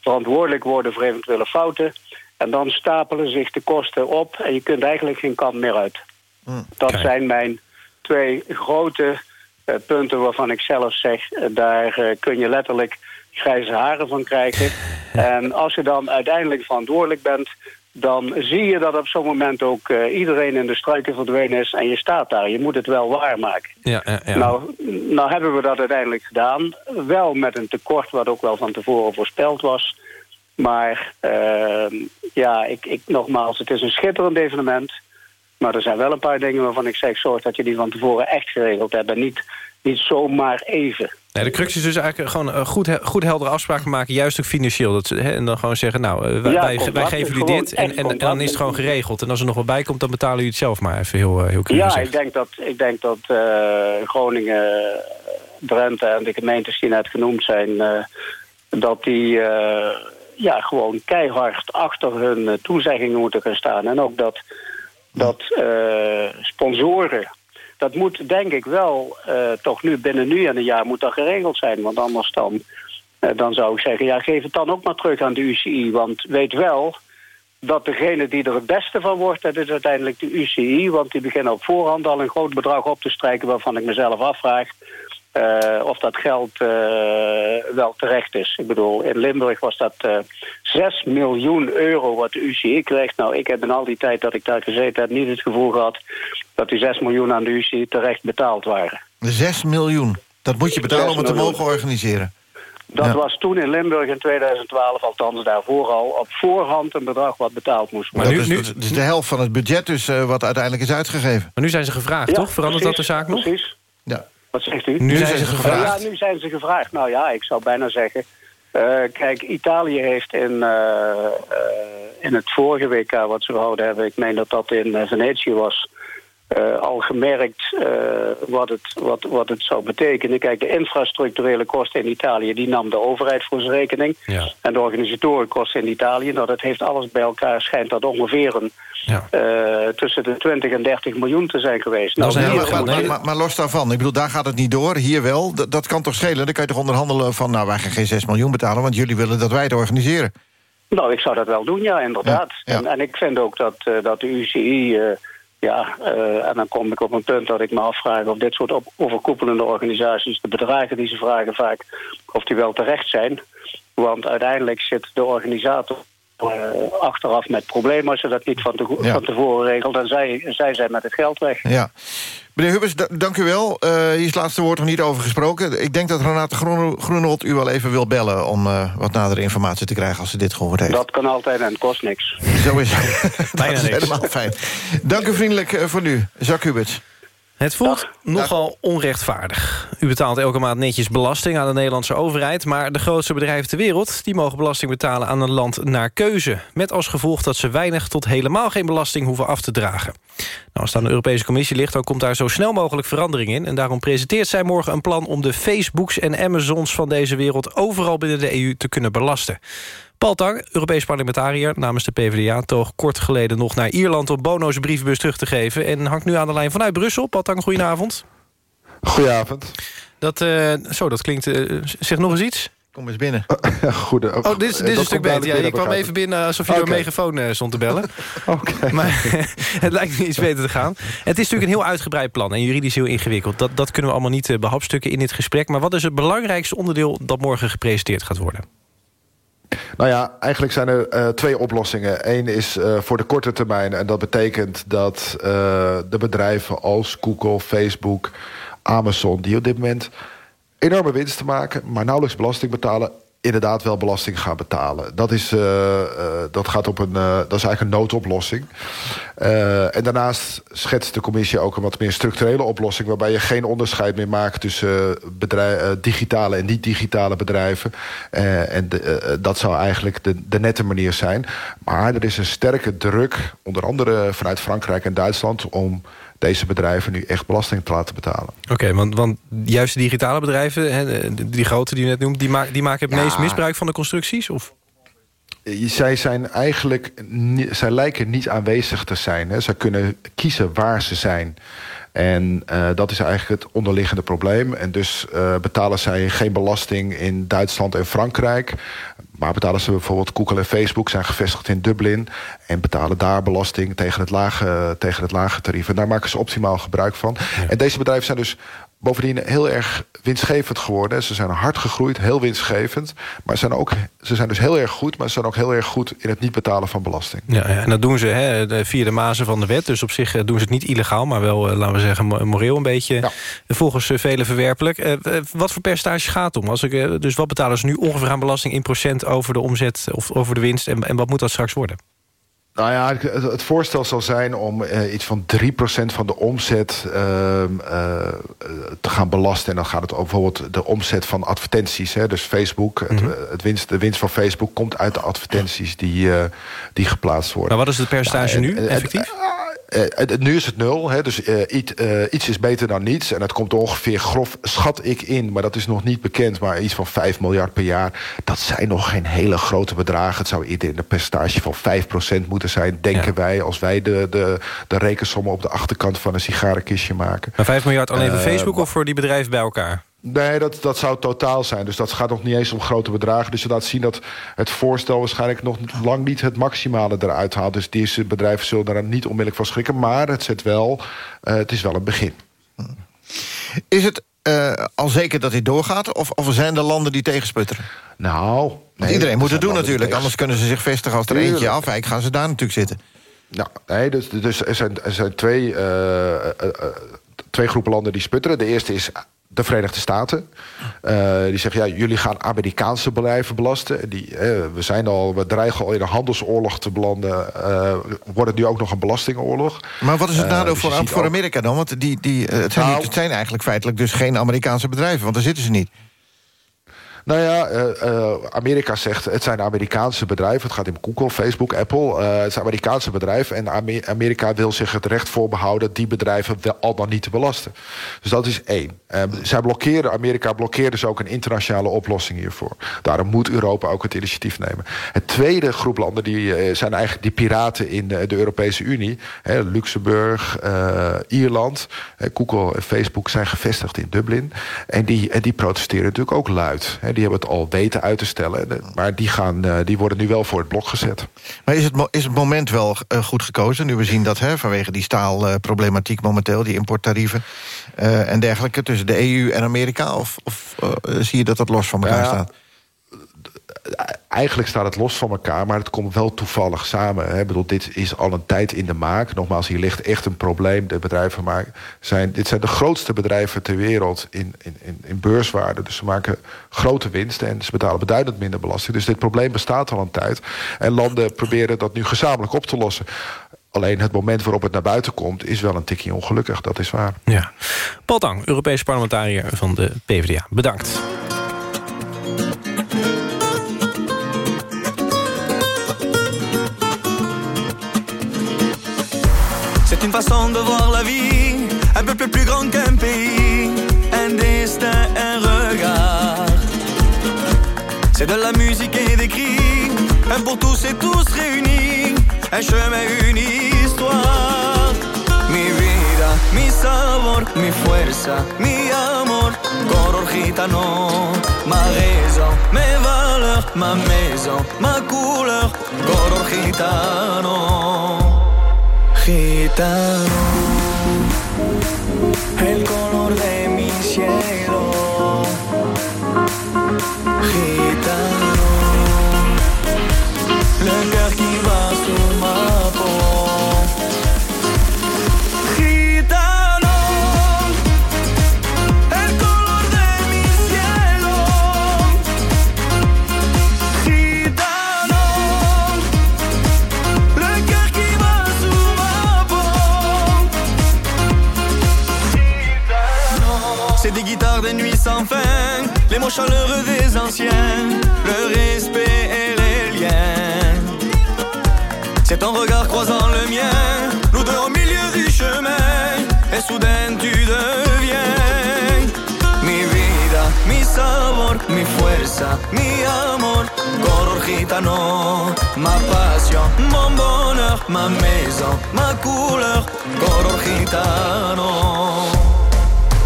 verantwoordelijk worden voor eventuele fouten. En dan stapelen zich de kosten op en je kunt eigenlijk geen kant meer uit. Mm. Dat zijn mijn twee grote uh, punten waarvan ik zelf zeg... Uh, daar kun je letterlijk grijze haren van krijgen. en als je dan uiteindelijk verantwoordelijk bent dan zie je dat op zo'n moment ook iedereen in de struiken verdwenen is... en je staat daar. Je moet het wel waarmaken. Ja. Nou, nou hebben we dat uiteindelijk gedaan. Wel met een tekort wat ook wel van tevoren voorspeld was. Maar uh, ja, ik, ik, nogmaals, het is een schitterend evenement. Maar er zijn wel een paar dingen waarvan ik zeg... zorg dat je die van tevoren echt geregeld hebt. En niet, niet zomaar even. Nee, de crux is dus eigenlijk gewoon uh, goed, goed heldere afspraken maken... juist ook financieel. Dat, hè, en dan gewoon zeggen, nou, uh, wij, Ja, wij, geven jullie dit... En, en, dan is het gewoon geregeld. En als er nog wat bij komt, dan betalen jullie het zelf maar even heel, uh, heel Ja, gezegd. ik denk dat, ik denk dat eh, Groningen, Drenthe en de gemeentes die net genoemd zijn... eh, dat die eh, ja, gewoon keihard achter hun eh, toezeggingen moeten gaan staan. En ook dat, dat eh, sponsoren... Dat moet denk ik wel eh, toch nu binnen nu en een jaar moet dat geregeld zijn. Want anders dan, dan zou ik zeggen, ja, geef het dan ook maar terug aan de UCI. Want weet wel, dat degene die er het beste van wordt, dat is uiteindelijk de UCI. Want die beginnen op voorhand al een groot bedrag op te strijken... waarvan ik mezelf afvraag eh, of dat geld eh, wel terecht is. Ik bedoel, in Limburg was dat eh 6 miljoen euro wat de UCI kreeg. Nou, ik heb in al die tijd dat ik daar gezeten heb... niet het gevoel gehad dat die 6 miljoen aan de UCI terecht betaald waren. 6 miljoen. Dat moet je betalen om het te 6 miljoen. mogen organiseren. Dat Ja. was toen in Limburg in 2012, althans daarvoor al... op voorhand een bedrag wat betaald moest Maar worden. nu, dat is de helft van het budget dus eh, wat uiteindelijk is uitgegeven. Maar nu zijn ze gevraagd, Ja, toch? Verandert dat de zaak nog? Precies. Ja. Wat zegt u? Nu zijn ze gevraagd. Ja, nu zijn ze gevraagd. Nou ja, ik zou bijna zeggen... eh, kijk, Italië heeft in, eh, eh, in het vorige WK wat ze gehouden hebben... ik meen dat dat in Venetië was... eh, al gemerkt eh, wat, het, wat, wat het zou betekenen. Kijk, de infrastructurele kosten in Italië... die nam de overheid voor zijn rekening. Ja. En de organisatorenkosten in Italië... nou, dat heeft alles bij elkaar... schijnt dat ongeveer een, eh, tussen de 20 en 30 miljoen te zijn geweest. Nou, Nou, maar, moet maar, je- maar- maar los daarvan, ik bedoel, daar gaat het niet door. Hier wel, dat, dat kan toch schelen? Dan kan je toch onderhandelen van... nou, wij gaan geen 6 miljoen betalen... want jullie willen dat wij het organiseren. Nou, ik zou dat wel doen, ja, inderdaad. En, en ik vind ook dat, dat de UCI... ja, eh, en dan kom ik op een punt dat ik me afvraag... of dit soort overkoepelende organisaties... de bedragen die ze vragen vaak... of die wel terecht zijn. Want uiteindelijk zit de organisator... eh, achteraf met problemen als ze dat niet van, te, Ja. van tevoren regelt. En zij, zij zijn met het geld weg. Ja. Meneer Hubbers, da- dank u wel. Eh, hier is het laatste woord nog niet over gesproken. Ik denk dat Renate Groenewold u wel even wil bellen... om eh, wat nadere informatie te krijgen als ze dit gehoord heeft. Dat kan altijd en het kost niks. Zo is het. dat Bijna is niks. helemaal fijn. Dank u vriendelijk voor nu. Jacques Huberts. Het voelt nogal onrechtvaardig. U betaalt elke maand netjes belasting aan de Nederlandse overheid... maar de grootste bedrijven ter wereld die mogen belasting betalen aan een land naar keuze. Met als gevolg dat ze weinig tot helemaal geen belasting hoeven af te dragen. Nou, als het aan de Europese Commissie ligt, dan komt daar zo snel mogelijk verandering in. En daarom presenteert zij morgen een plan om de Facebooks en Amazons van deze wereld... overal binnen de EU te kunnen belasten. Paul Tang, Europees parlementariër namens de PvdA... toog kort geleden nog naar Ierland om Bono's brievenbus terug te geven... en hangt nu aan de lijn vanuit Brussel. Paul Tang, goedenavond. Goedenavond. Dat, eh, zo, dat klinkt... eh, zeg nog eens iets. Kom eens binnen. Goede, Oh, dit is, dit is een stuk beter. Ja, ik kwam even binnen alsof je door een Oké. megafoon eh, stond te bellen. Maar het lijkt me iets beter te gaan. Het is natuurlijk een heel uitgebreid plan en juridisch heel ingewikkeld. Dat, dat kunnen we allemaal niet eh, behapstukken in dit gesprek. Maar wat is het belangrijkste onderdeel dat morgen gepresenteerd gaat worden? Nou ja, eigenlijk zijn er eh, twee oplossingen. Eén is eh, voor de korte termijn. En dat betekent dat eh, de bedrijven als Google, Facebook, Amazon... die op dit moment enorme winsten maken... maar nauwelijks belasting betalen... inderdaad wel belasting gaan betalen. Dat, is, eh, eh, dat, gaat op een, eh, dat is eigenlijk een noodoplossing. En daarnaast schetst de commissie ook een wat meer structurele oplossing... waarbij je geen onderscheid meer maakt tussen digitale en niet-digitale bedrijven. En dat zou eigenlijk de, de nette manier zijn. Maar er is een sterke druk, onder andere vanuit Frankrijk en Duitsland... om deze bedrijven nu echt belasting te laten betalen. Oké, want, want juist de digitale bedrijven, hè, die, grote die u net noemt... die, ma die maken het Ja. meest misbruik van de constructies? Of? Eh, Zij zijn eigenlijk, zij lijken niet aanwezig te zijn. Hè. Zij kunnen kiezen waar ze zijn. En eh, dat is eigenlijk het onderliggende probleem. En dus eh, betalen zij geen belasting in Duitsland en Frankrijk. Maar betalen ze bijvoorbeeld Google en Facebook zijn gevestigd in Dublin. En betalen daar belasting tegen het lage, tegen het lage tarief. En daar maken ze optimaal gebruik van. En deze bedrijven zijn dus bovendien heel erg winstgevend geworden. Ze zijn hard gegroeid, heel winstgevend. Maar ze zijn, ook, ze zijn dus heel erg goed... maar ze zijn ook heel erg goed in het niet betalen van belasting. Ja, ja, en dat doen ze hè, via de mazen van de wet. Dus op zich eh, doen ze het niet illegaal, maar wel, eh, laten we zeggen, mo- moreel een beetje. eh, Volgens eh, velen verwerpelijk. Wat voor percentage gaat het om? Als ik, dus wat betalen ze nu ongeveer aan belasting in procent over de omzet of over de winst? En, en wat moet dat straks worden? Nou ja, het, het voorstel zal zijn om uh, iets van 3% van de omzet uh, uh, te gaan belasten. En dan gaat het over bijvoorbeeld de omzet van advertenties. Hè? Dus Facebook, mm -hmm. het, het, winst, de winst van Facebook komt uit de advertenties die, die geplaatst worden. Nou, wat is het percentage nu, effectief? Uh, nu is het nul, hè, dus uh, iets, uh, iets is beter dan niets. En het komt ongeveer grof, schat ik in... maar dat is nog niet bekend, maar iets van 5 miljard per jaar. Dat zijn nog geen hele grote bedragen. Het zou eerder in een percentage van 5% moeten zijn... denken ja. wij, als wij de, de, de rekensommen op de achterkant van een sigarenkistje maken. Maar 5 miljard alleen voor Facebook of voor die bedrijven bij elkaar? Nee, dat, dat zou totaal zijn. Dus dat gaat nog niet eens om grote bedragen. Dus dat laat zien dat het voorstel waarschijnlijk nog lang niet het maximale eruit haalt. Dus deze bedrijven zullen daar niet onmiddellijk van schrikken. Maar het, zet wel, uh, het is wel een begin. Is het uh, al zeker dat dit doorgaat? Of, of zijn er landen die tegensputteren? Nou... Nee, iedereen moet het doen natuurlijk. Anders kunnen ze zich vestigen als er Tuurlijk. eentje afwijkt. Gaan ze daar natuurlijk zitten. Nou, nee, dus, dus er, zijn, er zijn twee, uh, twee groepen landen die sputteren. De eerste is de Verenigde Staten. Uh, die zeggen, ja, jullie gaan Amerikaanse bedrijven belasten. Die, uh, we, zijn al, we dreigen al in een handelsoorlog te belanden. Uh, wordt het nu ook nog een belastingoorlog? Maar wat is het nadeel dus voor, voor Amerika dan? Want die, die, het, zijn nou, niet, het zijn eigenlijk feitelijk dus geen Amerikaanse bedrijven. Want daar zitten ze niet. Nou ja, uh, uh, Amerika zegt het zijn Amerikaanse bedrijven. Het gaat in Google, Facebook, Apple. Uh, het zijn Amerikaanse bedrijven. En Amerika wil zich het recht voorbehouden... die bedrijven wel al dan niet te belasten. Dus dat is één. zij blokkeren, Amerika blokkeert dus ook een internationale oplossing hiervoor. Daarom moet Europa ook het initiatief nemen. Het tweede groep landen die, zijn eigenlijk die piraten in de Europese Unie. Hè, Luxemburg, Ierland. Google en Facebook zijn gevestigd in Dublin. En die, en die protesteren natuurlijk ook luid. Die hebben het al weten uit te stellen. Maar die, gaan, die worden nu wel voor het blok gezet. Maar is het, is het moment wel goed gekozen? Nu we zien dat hè, vanwege die staalproblematiek momenteel... die importtarieven uh, en dergelijke tussen de EU en Amerika? Of, of uh, zie je dat dat los van elkaar ja, staat? Eigenlijk staat het los van elkaar, maar het komt wel toevallig samen. Hè. Bedoel, dit is al een tijd in de maak. Nogmaals, hier ligt echt een probleem. De bedrijven maken, zijn, dit zijn de grootste bedrijven ter wereld in, in, in beurswaarde. Dus ze maken grote winsten en ze betalen beduidend minder belasting. Dus dit probleem bestaat al een tijd. En landen proberen dat nu gezamenlijk op te lossen. Alleen het moment waarop het naar buiten komt... is wel een tikje ongelukkig, dat is waar. Ja. Paul Tang, Europees parlementariër van de PvdA. Bedankt. Façon de voir la vie, un peuple plus grand qu'un pays, un destin, un regard. C'est de la musique et des cris, un pour tous et tous réunis, un chemin, une histoire. Mi vida, mi sabor, mi fuerza, mi amor, color gitano, ma raison, mes valeurs, ma maison, ma couleur, color gitano. Gitano, el color de mi cielo. Gitano, le chaleureux des anciens, le respect et les liens. C'est ton regard croisant le mien, nous deux au milieu du chemin, et soudain tu deviens mi vida, mi sabor, mi fuerza, mi amor, color gitano, ma passion, mon bonheur, ma maison, ma couleur, color gitano,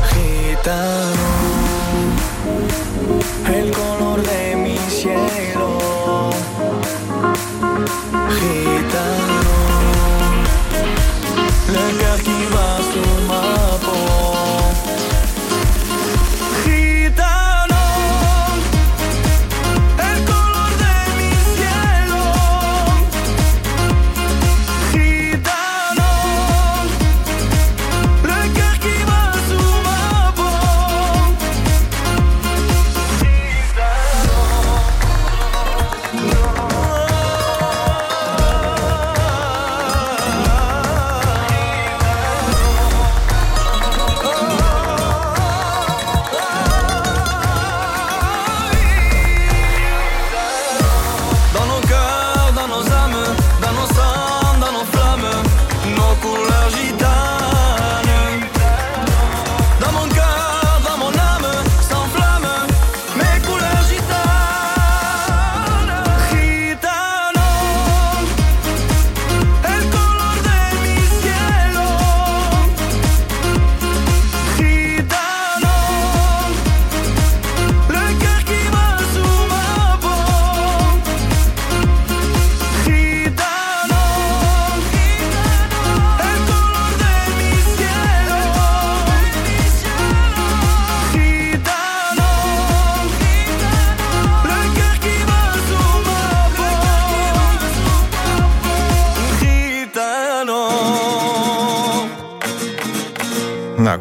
gitano, el color de mi cielo, gitano,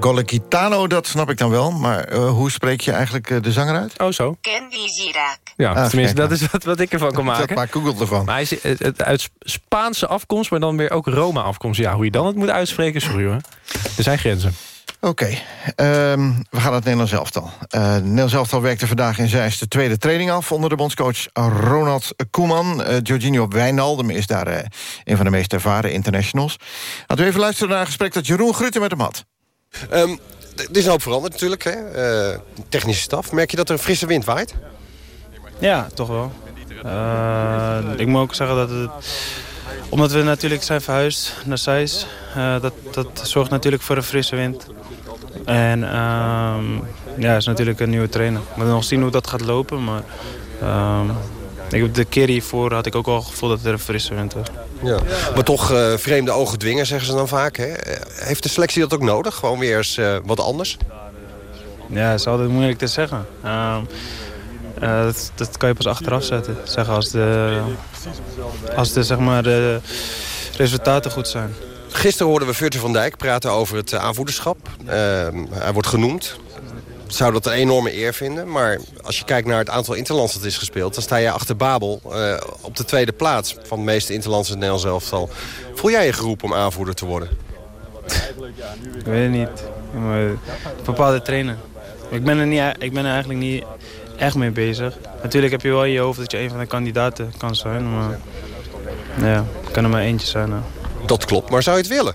Golekitano, dat snap ik dan wel. Maar uh, hoe spreek je eigenlijk uh, de zanger uit? Oh, zo. Ken Vizirak. Ja, ah, tenminste, dat is wat, wat ik ervan kan maken. maar Google ervan. Maar hij is het, het, uit Spaanse afkomst, maar dan weer ook Roma-afkomst. Ja, hoe je dan het moet uitspreken, sorry hoor. Er zijn grenzen. Oké, okay. um, we gaan naar het Nederlands elftal. Uh, Nederlands elftal werkte vandaag in Zeist de tweede training af... onder de bondscoach Ronald Koeman. Uh, Jorginho Wijnaldum is daar uh, een van de meest ervaren internationals. Laten we even luisteren naar een gesprek dat Jeroen Grutte met hem had. Um, er is een hoop veranderd natuurlijk, hè? technische staf. Merk je dat er een frisse wind waait? Ja, toch wel. ik moet ook zeggen dat het omdat we natuurlijk zijn verhuisd naar Zeist. Uh, dat, dat zorgt natuurlijk voor een frisse wind. En um, ja, is natuurlijk een nieuwe trainer. We moeten nog zien hoe dat gaat lopen. Maar um, ik, de keer hiervoor had ik ook al het gevoel dat er een frisse wind was. Ja. Maar toch uh, vreemde ogen dwingen, zeggen ze dan vaak. Hè? Heeft de selectie dat ook nodig? Gewoon weer eens uh, wat anders? Ja, dat is altijd moeilijk te zeggen. Um, uh, dat, dat, kan je pas achteraf zetten. Zeggen als de, als de, zeg maar, de resultaten goed zijn. Gisteren hoorden we Virgil van Dijk praten over het aanvoederschap. Uh, hij wordt genoemd. Zou dat een enorme eer vinden. Maar als je kijkt naar het aantal interlands dat is gespeeld... dan sta je achter Babel uh, op de tweede plaats... van de meeste interlands in het Nederlands elftal. Voel jij je geroepen om aanvoerder te worden? Ik weet het niet. Maar bepaalde trainer. Ik ben, er niet, ik ben er eigenlijk niet echt mee bezig. Natuurlijk heb je wel in je hoofd dat je een van de kandidaten kan zijn. Maar ja, kan er maar eentje zijn. Dat klopt, maar zou je het willen?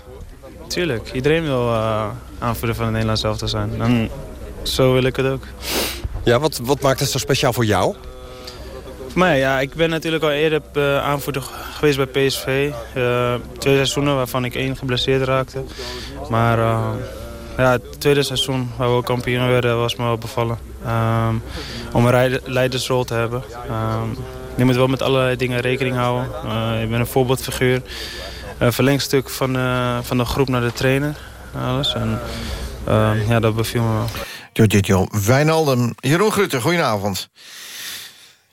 Tuurlijk, iedereen wil uh, aanvoerder van het Nederlands elftal zijn. En zo wil ik het ook. Ja, wat, wat maakt het zo speciaal voor jou? Voor mij, ja, ik ben natuurlijk al eerder uh, aanvoerder geweest bij PSV. Uh, twee seizoenen waarvan ik één geblesseerd raakte. Maar ja, het tweede seizoen waar we kampioen werden was me wel bevallen. Um, om een leidersrol te hebben. Um, je moet wel met allerlei dingen rekening houden. Ik ben een voorbeeldfiguur. Een verlengstuk van, van de groep naar de trainer. Alles. En uh, ja, dat beviel me wel. Giorgio Wijnaldum. Jeroen Grutte, goedenavond.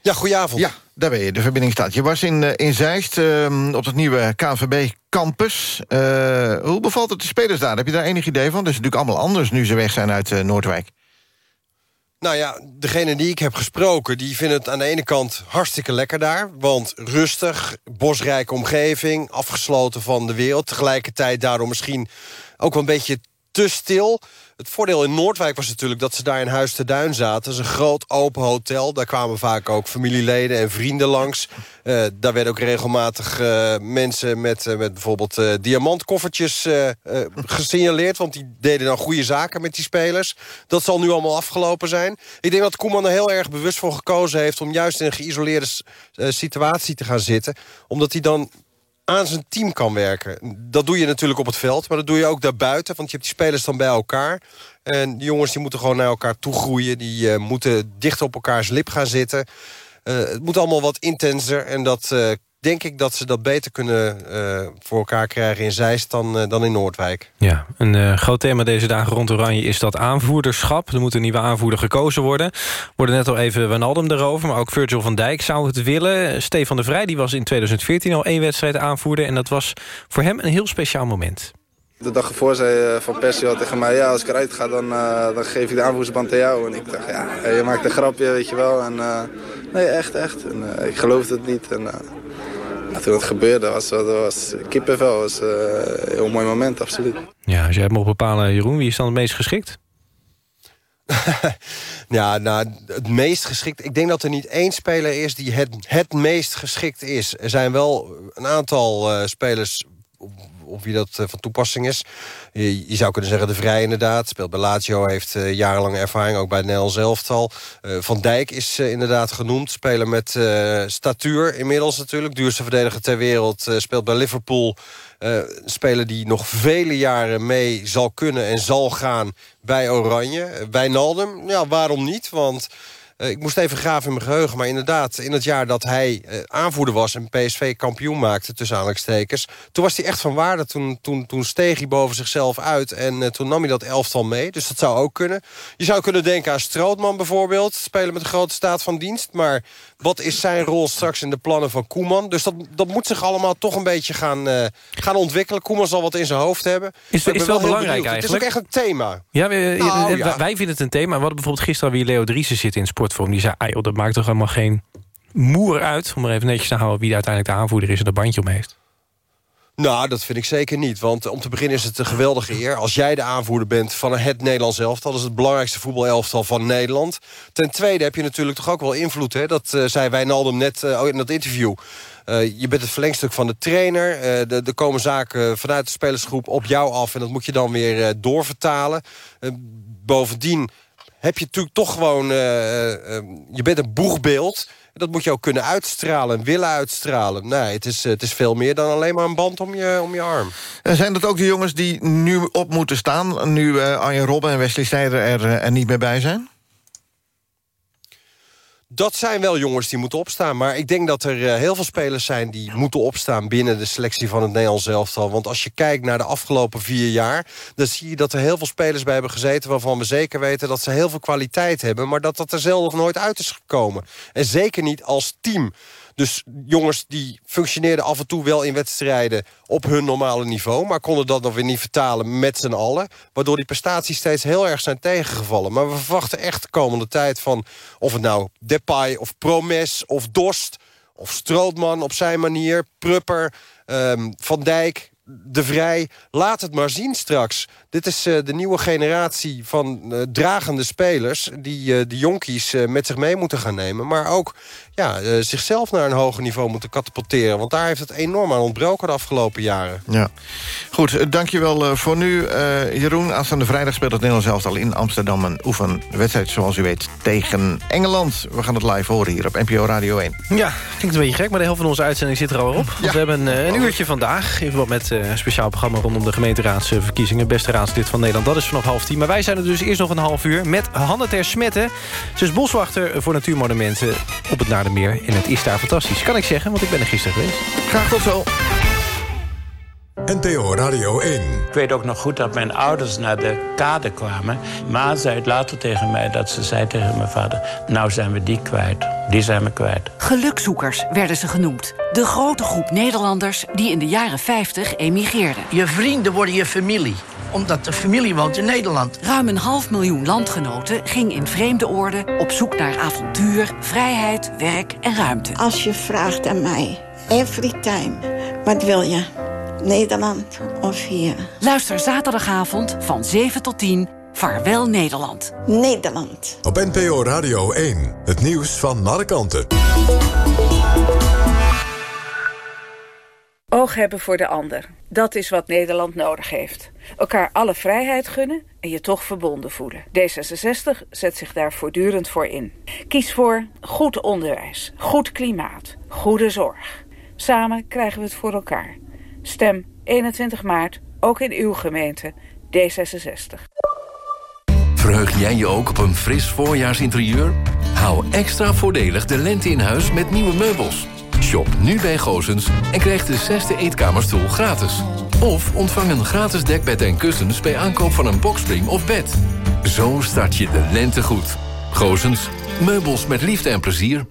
Ja, goedenavond. Ja, daar ben je. De verbinding staat. Je was in, in Zeist uh, op het nieuwe KNVB-campus. Uh, hoe bevalt het de spelers daar? Heb je daar enig idee van? Dat is natuurlijk allemaal anders nu ze weg zijn uit uh, Noordwijk. Nou ja, degene die ik heb gesproken... die vinden het aan de ene kant hartstikke lekker daar. Want rustig, bosrijke omgeving, afgesloten van de wereld. Tegelijkertijd daardoor misschien ook wel een beetje te stil. Het voordeel in Noordwijk was natuurlijk dat ze daar in Huis te Duin zaten. Dat is een groot open hotel. Daar kwamen vaak ook familieleden en vrienden langs. Uh, daar werden ook regelmatig uh, mensen met, uh, met bijvoorbeeld diamantkoffertjes gesignaleerd. Want die deden dan goede zaken met die spelers. Dat zal nu allemaal afgelopen zijn. Ik denk dat Koeman er heel erg bewust voor gekozen heeft... om juist in een geïsoleerde situatie te gaan zitten. Omdat hij dan aan zijn team kan werken. Dat doe je natuurlijk op het veld, maar dat doe je ook daarbuiten. Want je hebt die spelers dan bij elkaar. En die jongens die moeten gewoon naar elkaar toe groeien. Die uh, moeten dicht op elkaars lip gaan zitten. Uh, het moet allemaal wat intenser. En dat uh, denk ik dat ze dat beter kunnen uh, voor elkaar krijgen in Zeist dan, uh, dan in Noordwijk. Ja, een uh, groot thema deze dagen rond Oranje is dat aanvoerderschap. Er moet een nieuwe aanvoerder gekozen worden. We worden net al even Wijnaldum erover, maar ook Virgil van Dijk zou het willen. Stefan de Vrij die was in 2014 al één wedstrijd aanvoerder... en dat was voor hem een heel speciaal moment. De dag ervoor zei Van Persie al tegen mij... ja, als ik eruit ga, dan, uh, dan geef ik de aanvoersband aan jou. En ik dacht, ja, je maakt een grapje, weet je wel. En, uh, nee, echt, echt. En, uh, ik geloofde het niet. En, toen het gebeurde, was, dat was kippenvel. was uh, een heel mooi moment, absoluut. Ja, als jij het mag bepalen, Jeroen, wie is dan het meest geschikt? ja, nou, het meest geschikt... Ik denk dat er niet één speler is die het, het meest geschikt is. Er zijn wel een aantal uh, spelers op wie dat uh, van toepassing is. Je, zou kunnen zeggen de Vrij inderdaad. Speelt bij Lazio, heeft uh, jarenlange ervaring, ook bij Nel zelftal. Uh, van Dijk is inderdaad genoemd. Speler met statuur inmiddels natuurlijk. Duurste verdediger ter wereld. speelt bij Liverpool. speler die nog vele jaren mee zal kunnen en zal gaan bij Oranje. Bij Naldum, ja, waarom niet? Want... Uh, ik moest even graven in mijn geheugen. Maar inderdaad, in het jaar dat hij uh, aanvoerder was... en PSV kampioen maakte, tussen aanhalingstekens... toen was hij echt van waarde. Toen, toen, toen steeg hij boven zichzelf uit. En uh, toen nam hij dat elftal mee. Dus dat zou ook kunnen. Je zou kunnen denken aan Strootman bijvoorbeeld. Spelen met een grote staat van dienst. Maar Wat is zijn rol straks in de plannen van Koeman? Dus dat, dat moet zich allemaal toch een beetje gaan, eh, gaan ontwikkelen. Koeman zal wat in zijn hoofd hebben. Is, is wel belangrijk eigenlijk. Het is ook echt een thema. Ja, we- Nou, eh, ja. wij vinden het een thema. We hadden bijvoorbeeld gisteren weer Leo Driessen zitten in Sportforum. Die zei, ah, joh, dat maakt toch helemaal geen moer uit... om er even netjes te houden wie uiteindelijk de aanvoerder is... en dat bandje om heeft. Nou, dat vind ik zeker niet. Want om te beginnen is het een geweldige eer. Als jij de aanvoerder bent van het Nederlands elftal... dat is het belangrijkste voetbalelftal van Nederland. Ten tweede heb je natuurlijk toch ook wel invloed. Hè? Dat eh, zei Wijnaldum net eh, ook in dat interview. Eh, je bent het verlengstuk van de trainer. Er komen zaken vanuit de spelersgroep op jou af... en dat moet je dan weer doorvertalen. Bovendien heb je natuurlijk toch gewoon... je bent een boegbeeld... Dat moet je ook kunnen uitstralen en willen uitstralen. Nee, het is, eh, het is veel meer dan alleen maar een band om je, om je arm. En zijn dat ook de jongens die nu op moeten staan... nu eh, Arjen Robben en Wesley Sneijder er, eh, er niet meer bij zijn? Dat zijn wel jongens die moeten opstaan. Maar ik denk dat er eh, heel veel spelers zijn die moeten opstaan... binnen de selectie van het Nederlands elftal. Want als je kijkt naar de afgelopen vier jaar... dan zie je dat er heel veel spelers bij hebben gezeten... waarvan we zeker weten dat ze heel veel kwaliteit hebben... maar dat dat er zelf nog nooit uit is gekomen. En zeker niet als team. Dus jongens die functioneerden af en toe wel in wedstrijden... op hun normale niveau, maar konden dat nog weer niet vertalen met z'n allen. Waardoor die prestaties steeds heel erg zijn tegengevallen. Maar we verwachten echt de komende tijd van... of het nou Depay of Promes of Dorst of Strootman op zijn manier... Prupper, ehm, Van Dijk, De Vrij. Laat het maar zien straks. Dit is eh, de nieuwe generatie van eh, dragende spelers... die eh, de jonkies met zich mee moeten gaan nemen. Maar ook ja, eh, zichzelf naar een hoger niveau moeten katapulteren. Want daar heeft het enorm aan ontbroken de afgelopen jaren. Ja. Goed, eh, dankjewel eh, voor nu. Eh, Jeroen, aanstaande vrijdag speelt het Nederlands elftal in Amsterdam... een oefenwedstrijd, zoals u weet, tegen Engeland. We gaan het live horen hier op NPO Radio 1. Ja, klinkt een beetje gek, maar de helft van onze uitzending zit er al op. Want we hebben een uurtje vandaag, in verband met een speciaal programma... rondom de gemeenteraadsverkiezingen. Beste raadslid van Nederland, dat is vanaf half tien. Maar wij zijn er dus eerst nog een half uur met Hanne ter Smetten. Ze is boswachter voor natuurmonumenten op het Naardenmeer. En het is daar fantastisch, kan ik zeggen, want ik ben er gisteren geweest. Graag tot zo. NPO Radio 1. Ik weet ook nog goed dat mijn ouders naar de kade kwamen. Ma zei later tegen mij dat ze zei tegen mijn vader... nou zijn we die kwijt, die zijn we kwijt. Gelukzoekers werden ze genoemd. De grote groep Nederlanders die in de jaren 50 emigreerden. Je vrienden worden je familie, omdat de familie woont in Nederland. Ruim een half miljoen landgenoten ging in vreemde oorden... op zoek naar avontuur, vrijheid, werk en ruimte. Als je vraagt aan mij, every time, wat wil je? Nederland of hier? Luister zaterdagavond van 7 tot 10. Vaarwel Nederland. Nederland. Op NPO Radio 1. Het nieuws van alle kanten. Oog hebben voor de ander. Dat is wat Nederland nodig heeft. Elkaar alle vrijheid gunnen en je toch verbonden voelen. D66 zet zich daar voortdurend voor in. Kies voor goed onderwijs, goed klimaat, goede zorg. Samen krijgen we het voor elkaar. Stem 21 maart, ook in uw gemeente, D66. Verheug jij je ook op een fris voorjaarsinterieur? Hou extra voordelig de lente in huis met nieuwe meubels. Shop nu bij Goosens en krijg de zesde eetkamerstoel gratis. Of ontvang een gratis dekbed en kussens bij aankoop van een boxspring of bed. Zo start je de lente goed. Goosens, meubels met liefde en plezier.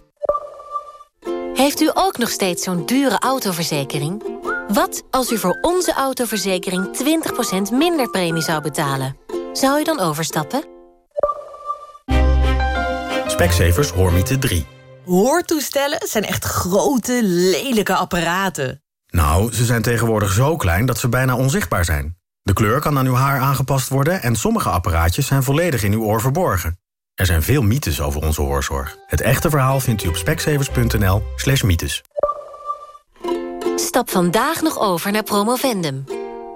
Heeft u ook nog steeds zo'n dure autoverzekering? Wat als u voor onze autoverzekering 20% minder premie zou betalen? Zou u dan overstappen? Specsavers Hoormiete 3. Hoortoestellen zijn echt grote, lelijke apparaten. Nou, ze zijn tegenwoordig zo klein dat ze bijna onzichtbaar zijn. De kleur kan aan uw haar aangepast worden... en sommige apparaatjes zijn volledig in uw oor verborgen. Er zijn veel mythes over onze hoorzorg. Het echte verhaal vindt u op specsavers.nl slash mythes. Stap vandaag nog over naar Promovendum.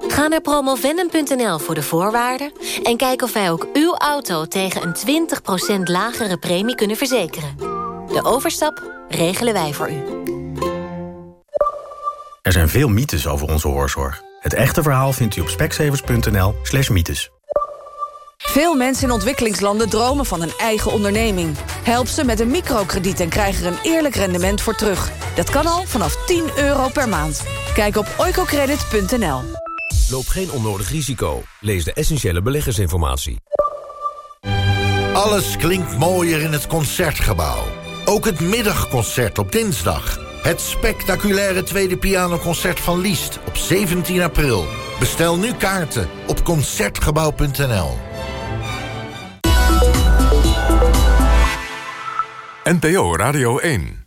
Ga naar promovendum.nl voor de voorwaarden... en kijk of wij ook uw auto tegen een 20% lagere premie kunnen verzekeren. De overstap regelen wij voor u. Er zijn veel mythes over onze hoorzorg. Het echte verhaal vindt u op specsavers.nl slash mythes. Veel mensen in ontwikkelingslanden dromen van een eigen onderneming. Help ze met een microkrediet en krijg er een eerlijk rendement voor terug. Dat kan al vanaf 10 euro per maand. Kijk op oicocredit.nl. Loop geen onnodig risico. Lees de essentiële beleggersinformatie. Alles klinkt mooier in het Concertgebouw. Ook het middagconcert op dinsdag. Het spectaculaire tweede pianoconcert van Liest op 17 april. Bestel nu kaarten op Concertgebouw.nl. NPO Radio 1